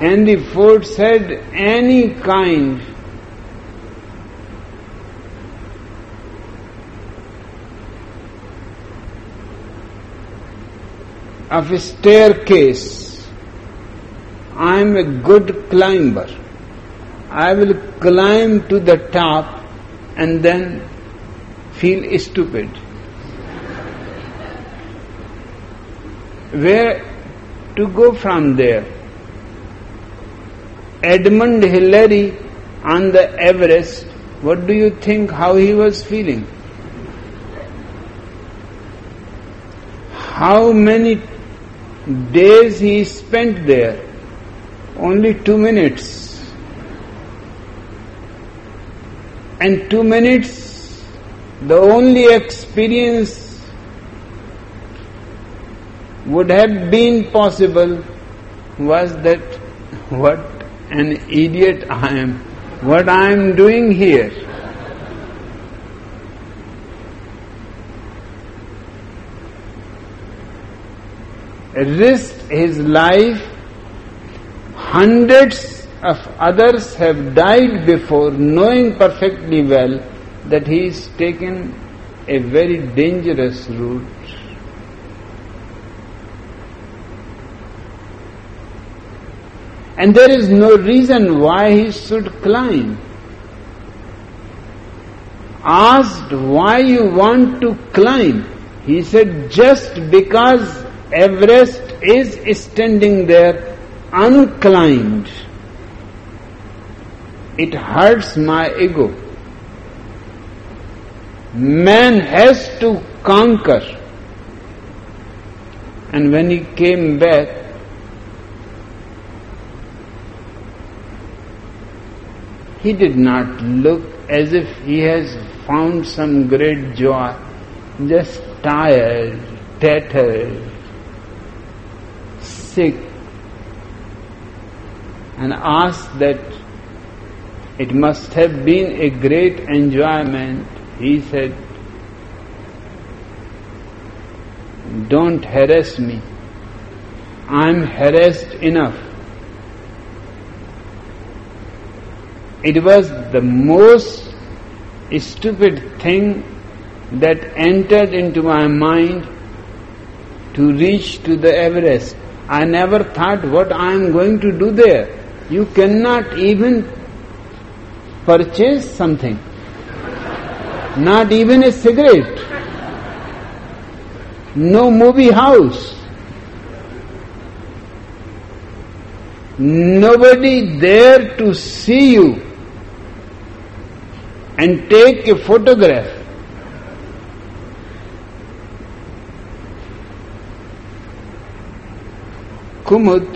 And the Ford said, Any kind of a staircase. I am a good climber. I will climb to the top and then feel stupid. Where to go from there? Edmund Hillary on the Everest, what do you think how he was feeling? How many days he spent there? Only two minutes. And two minutes, the only experience would have been possible was that what an idiot I am, what I am doing here. Risked his life. Hundreds of others have died before, knowing perfectly well that he is taken a very dangerous route. And there is no reason why he should climb. Asked why you want to climb, he said, just because Everest is standing there unclimbed. It hurts my ego. Man has to conquer. And when he came back, he did not look as if he has found some great joy, just tired, tattered, sick and asked that it must have been a great enjoyment, he said, Don't harass me. I'm harassed enough. It was the most stupid thing that entered into my mind to reach to the Everest. I never thought what I am going to do there. You cannot even purchase something, not even a cigarette, no movie house, nobody there to see you and take a photograph. Kumud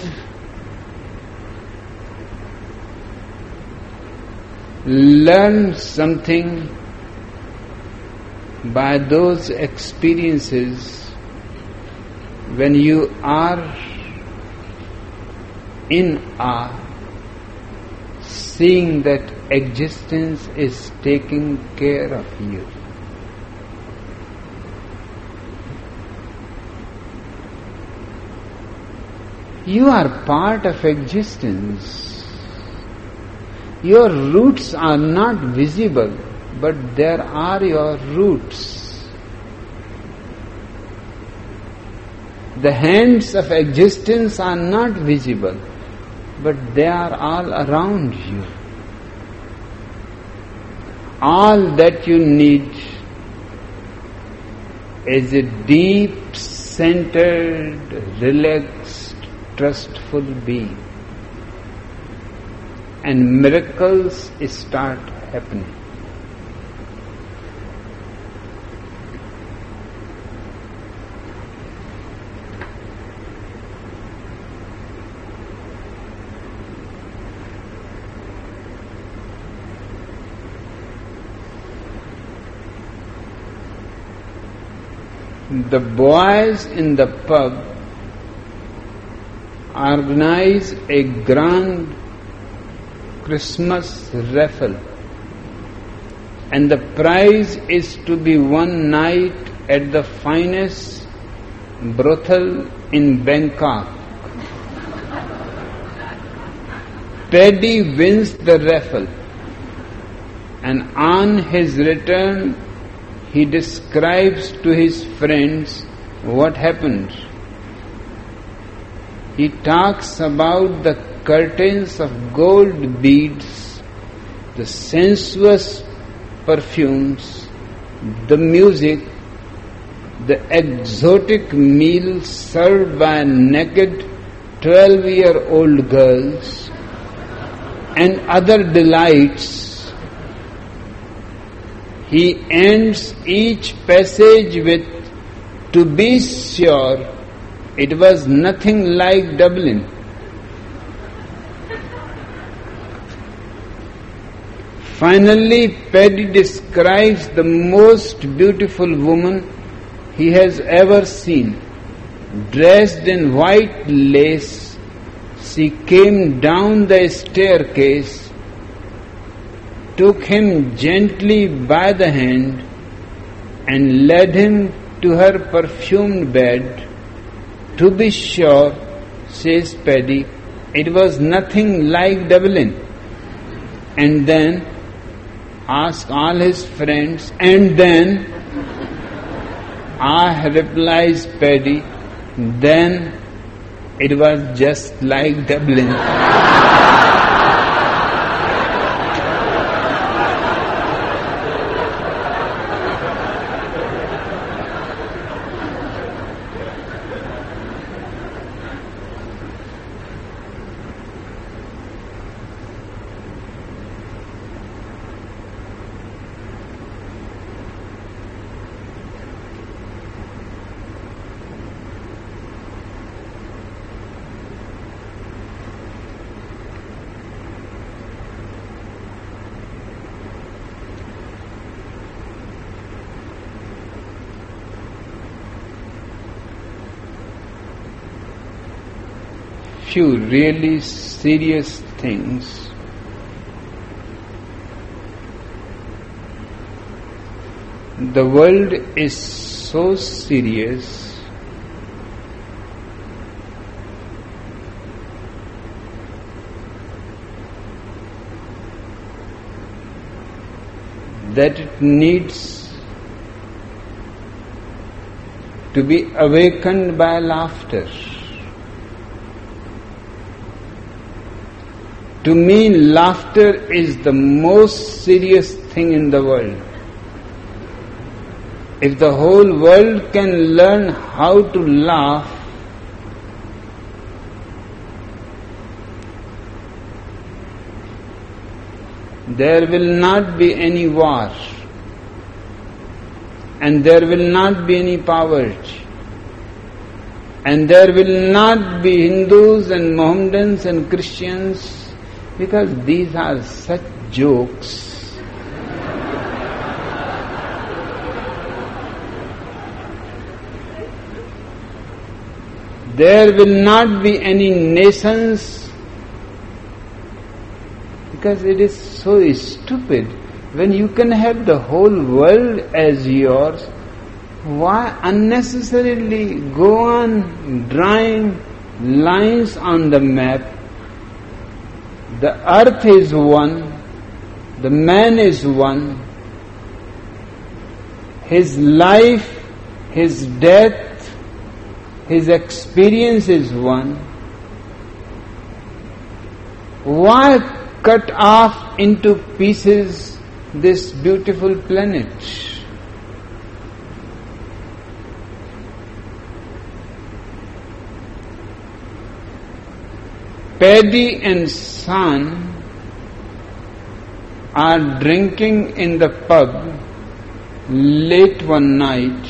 learn something by those experiences when you are in awe, seeing that existence is taking care of you. You are part of existence. Your roots are not visible, but there are your roots. The hands of existence are not visible, but they are all around you. All that you need is a deep, centered, relaxed, trustful being. And miracles start happening. The boys in the pub organize a grand Christmas raffle and the prize is to be one night at the finest brothel in Bangkok. Paddy wins the raffle, and on his return, he describes to his friends what happened. He talks about the curtains of gold beads, the sensuous perfumes, the music, the exotic meal served by naked 12 year old girls, and other delights. He ends each passage with, To be sure, it was nothing like Dublin. Finally, Paddy describes the most beautiful woman he has ever seen. Dressed in white lace, she came down the staircase, took him gently by the hand, and led him to her perfumed bed. To be sure, says Paddy, it was nothing like Dublin. And then ask all his friends, and then I replies Paddy, then it was just like Dublin. few really serious things the world is so serious that it needs to be awakened by laughter. To me, laughter is the most serious thing in the world. If the whole world can learn how to laugh, there will not be any war and there will not be any poverty and there will not be Hindus and Mohammedans and Christians because these are such jokes. There will not be any nations because it is so stupid. When you can have the whole world as yours, why unnecessarily go on drawing lines on the map the earth is one, the man is one, his life, his death, his experience is one. Why cut off into pieces this beautiful planet? Paddy and Sean are drinking in the pub late one night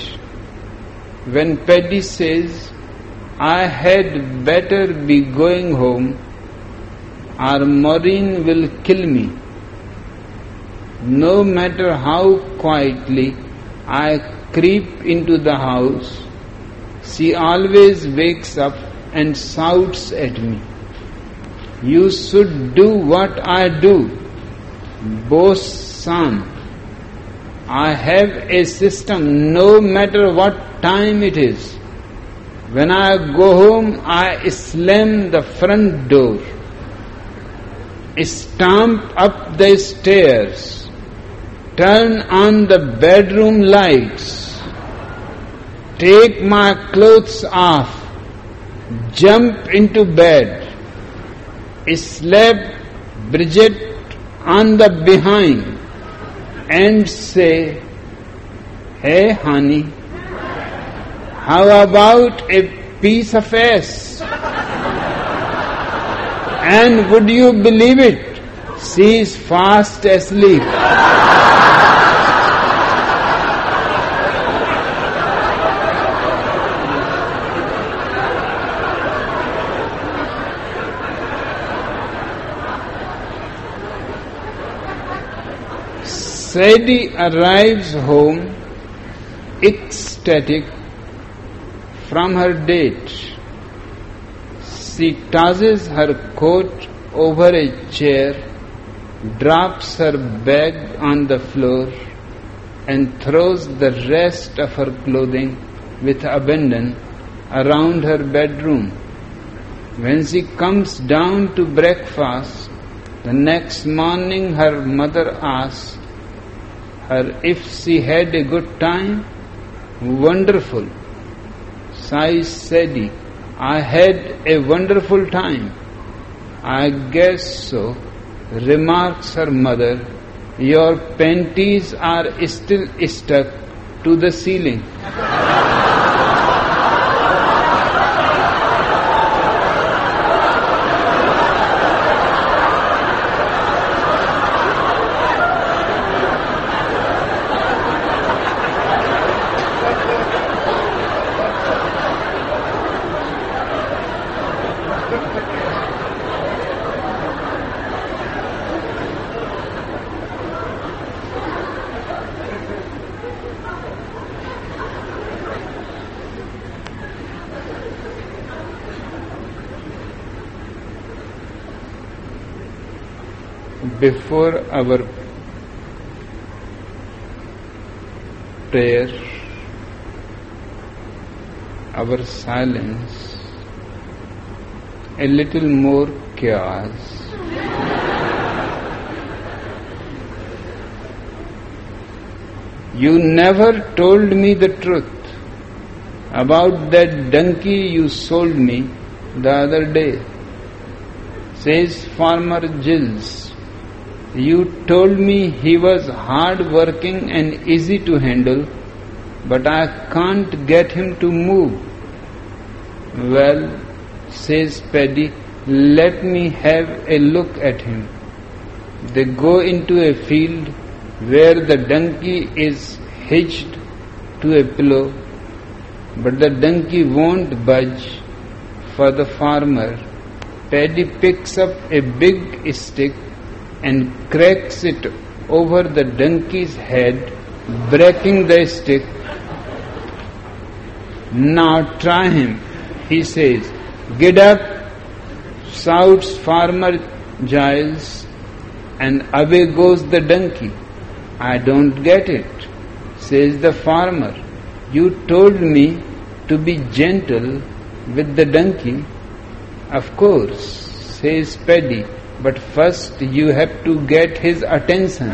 when Paddy says, I had better be going home or Maureen will kill me. No matter how quietly I creep into the house, she always wakes up and shouts at me. You should do what I do, boast Sean. I have a system no matter what time it is. When I go home, I slam the front door, stamp up the stairs, turn on the bedroom lights, take my clothes off, jump into bed, slap Bridget on the behind and say, Hey honey, how about a piece of ass? and would you believe it? She is fast asleep. Sadie arrives home ecstatic from her date. She tosses her coat over a chair, drops her bag on the floor, and throws the rest of her clothing with abandon around her bedroom. When she comes down to breakfast, the next morning her mother asks, her if she had a good time, wonderful. Sai said, I had a wonderful time. I guess so, remarks her mother. Your panties are still stuck to the ceiling. Before our prayer, our silence, a little more chaos. You never told me the truth about that donkey you sold me the other day, says Farmer Giles. You told me he was hard working and easy to handle, but I can't get him to move. Well, says Paddy, let me have a look at him. They go into a field where the donkey is hitched to a pillow, but the donkey won't budge. For the farmer, Paddy picks up a big stick and cracks it over the donkey's head, breaking the stick. Now try him, he says. Get up, shouts Farmer Giles, and away goes the donkey. I don't get it, says the farmer. You told me to be gentle with the donkey. Of course, says Paddy but first you have to get his attention.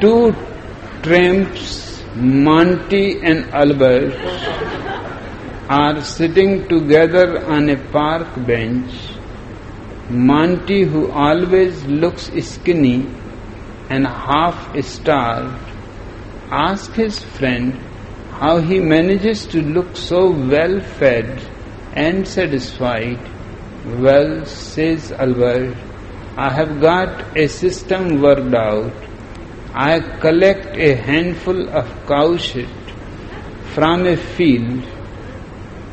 Two tramps, Monty and Albert, are sitting together on a park bench Monty, who always looks skinny and half starved, asks his friend how he manages to look so well fed and satisfied. Well, says Albert, I have got a system worked out. I collect a handful of cow shit from a field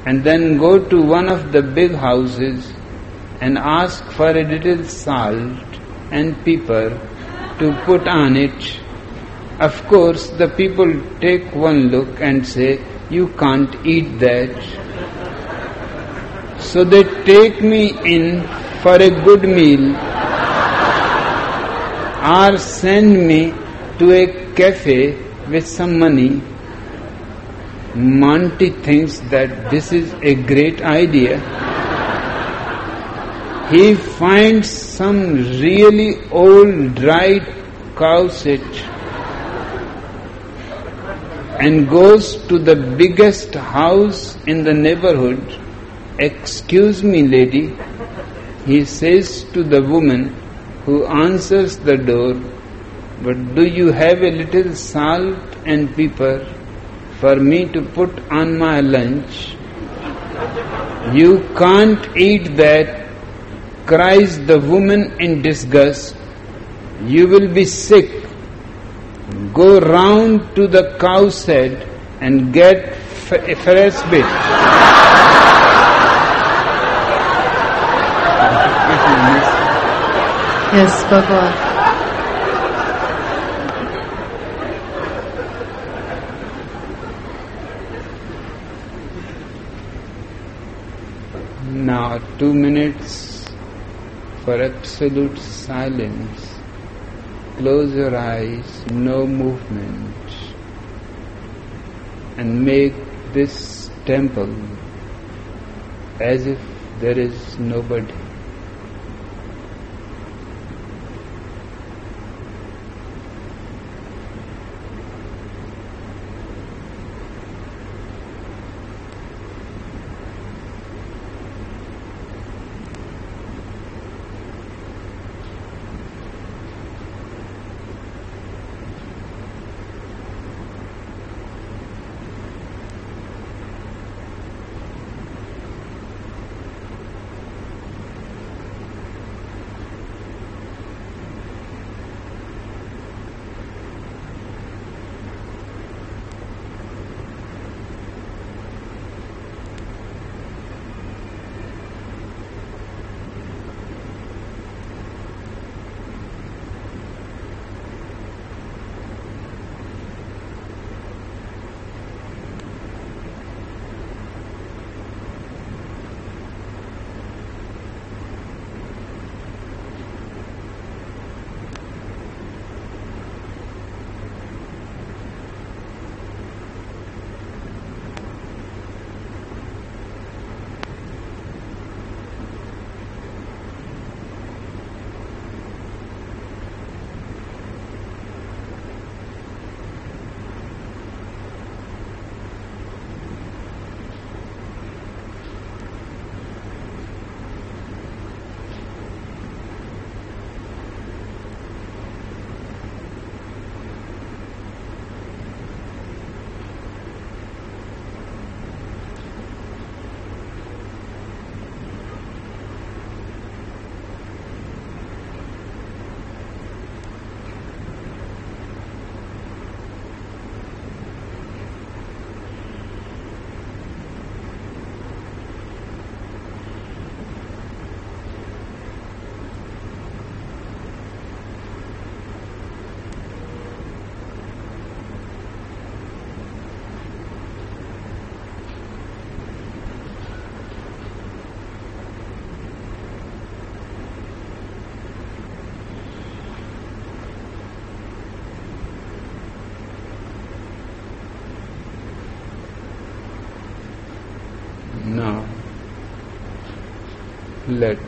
and then go to one of the big houses and ask for a little salt and pepper to put on it Of course, the people take one look and say, You can't eat that. So they take me in for a good meal or send me to a cafe with some money. Monty thinks that this is a great idea. He finds some really old dried cow shit and goes to the biggest house in the neighborhood. Excuse me, lady, he says to the woman who answers the door, but do you have a little salt and pepper for me to put on my lunch? You can't eat that, cries the woman in disgust. You will be sick go round to the cow shed and get a fresh bit. yes, Baba. Now, two minutes for absolute silence. Close your eyes, no movement, and make this temple as if there is nobody. Let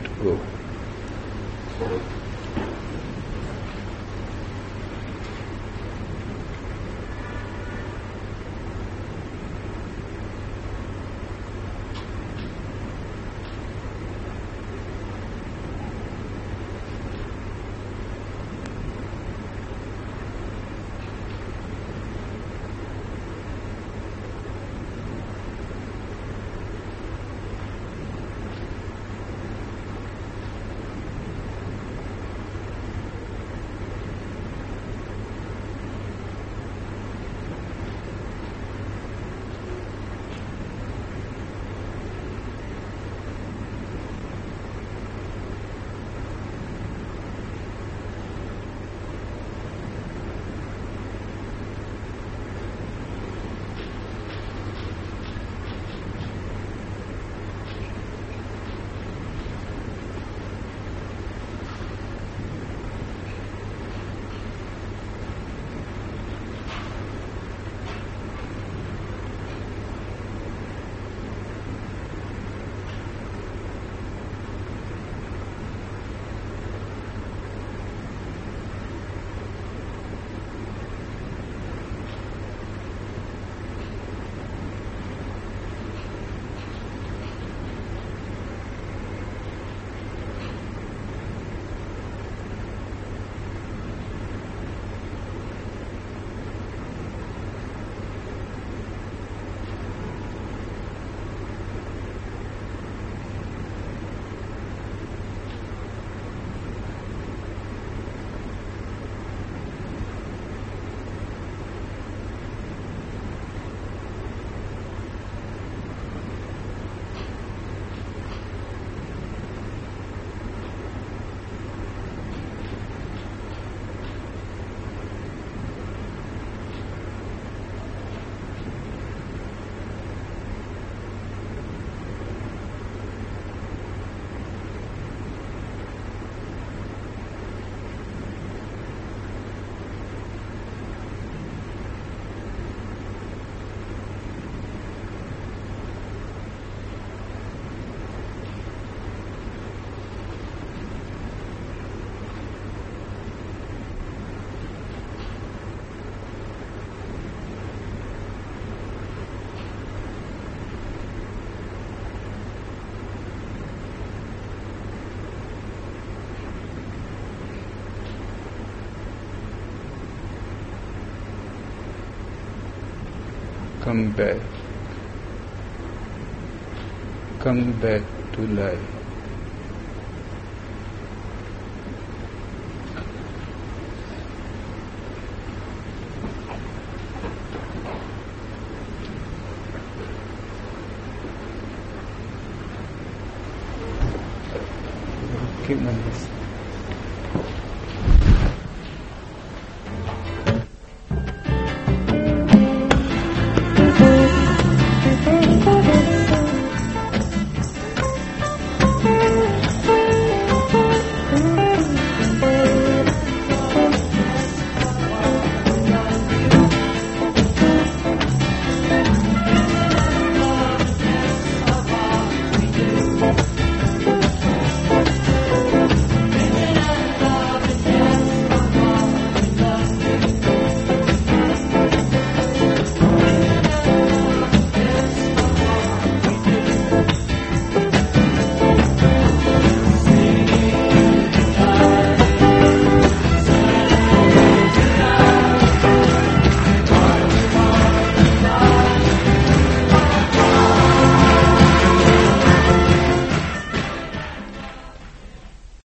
come back. Come back to life.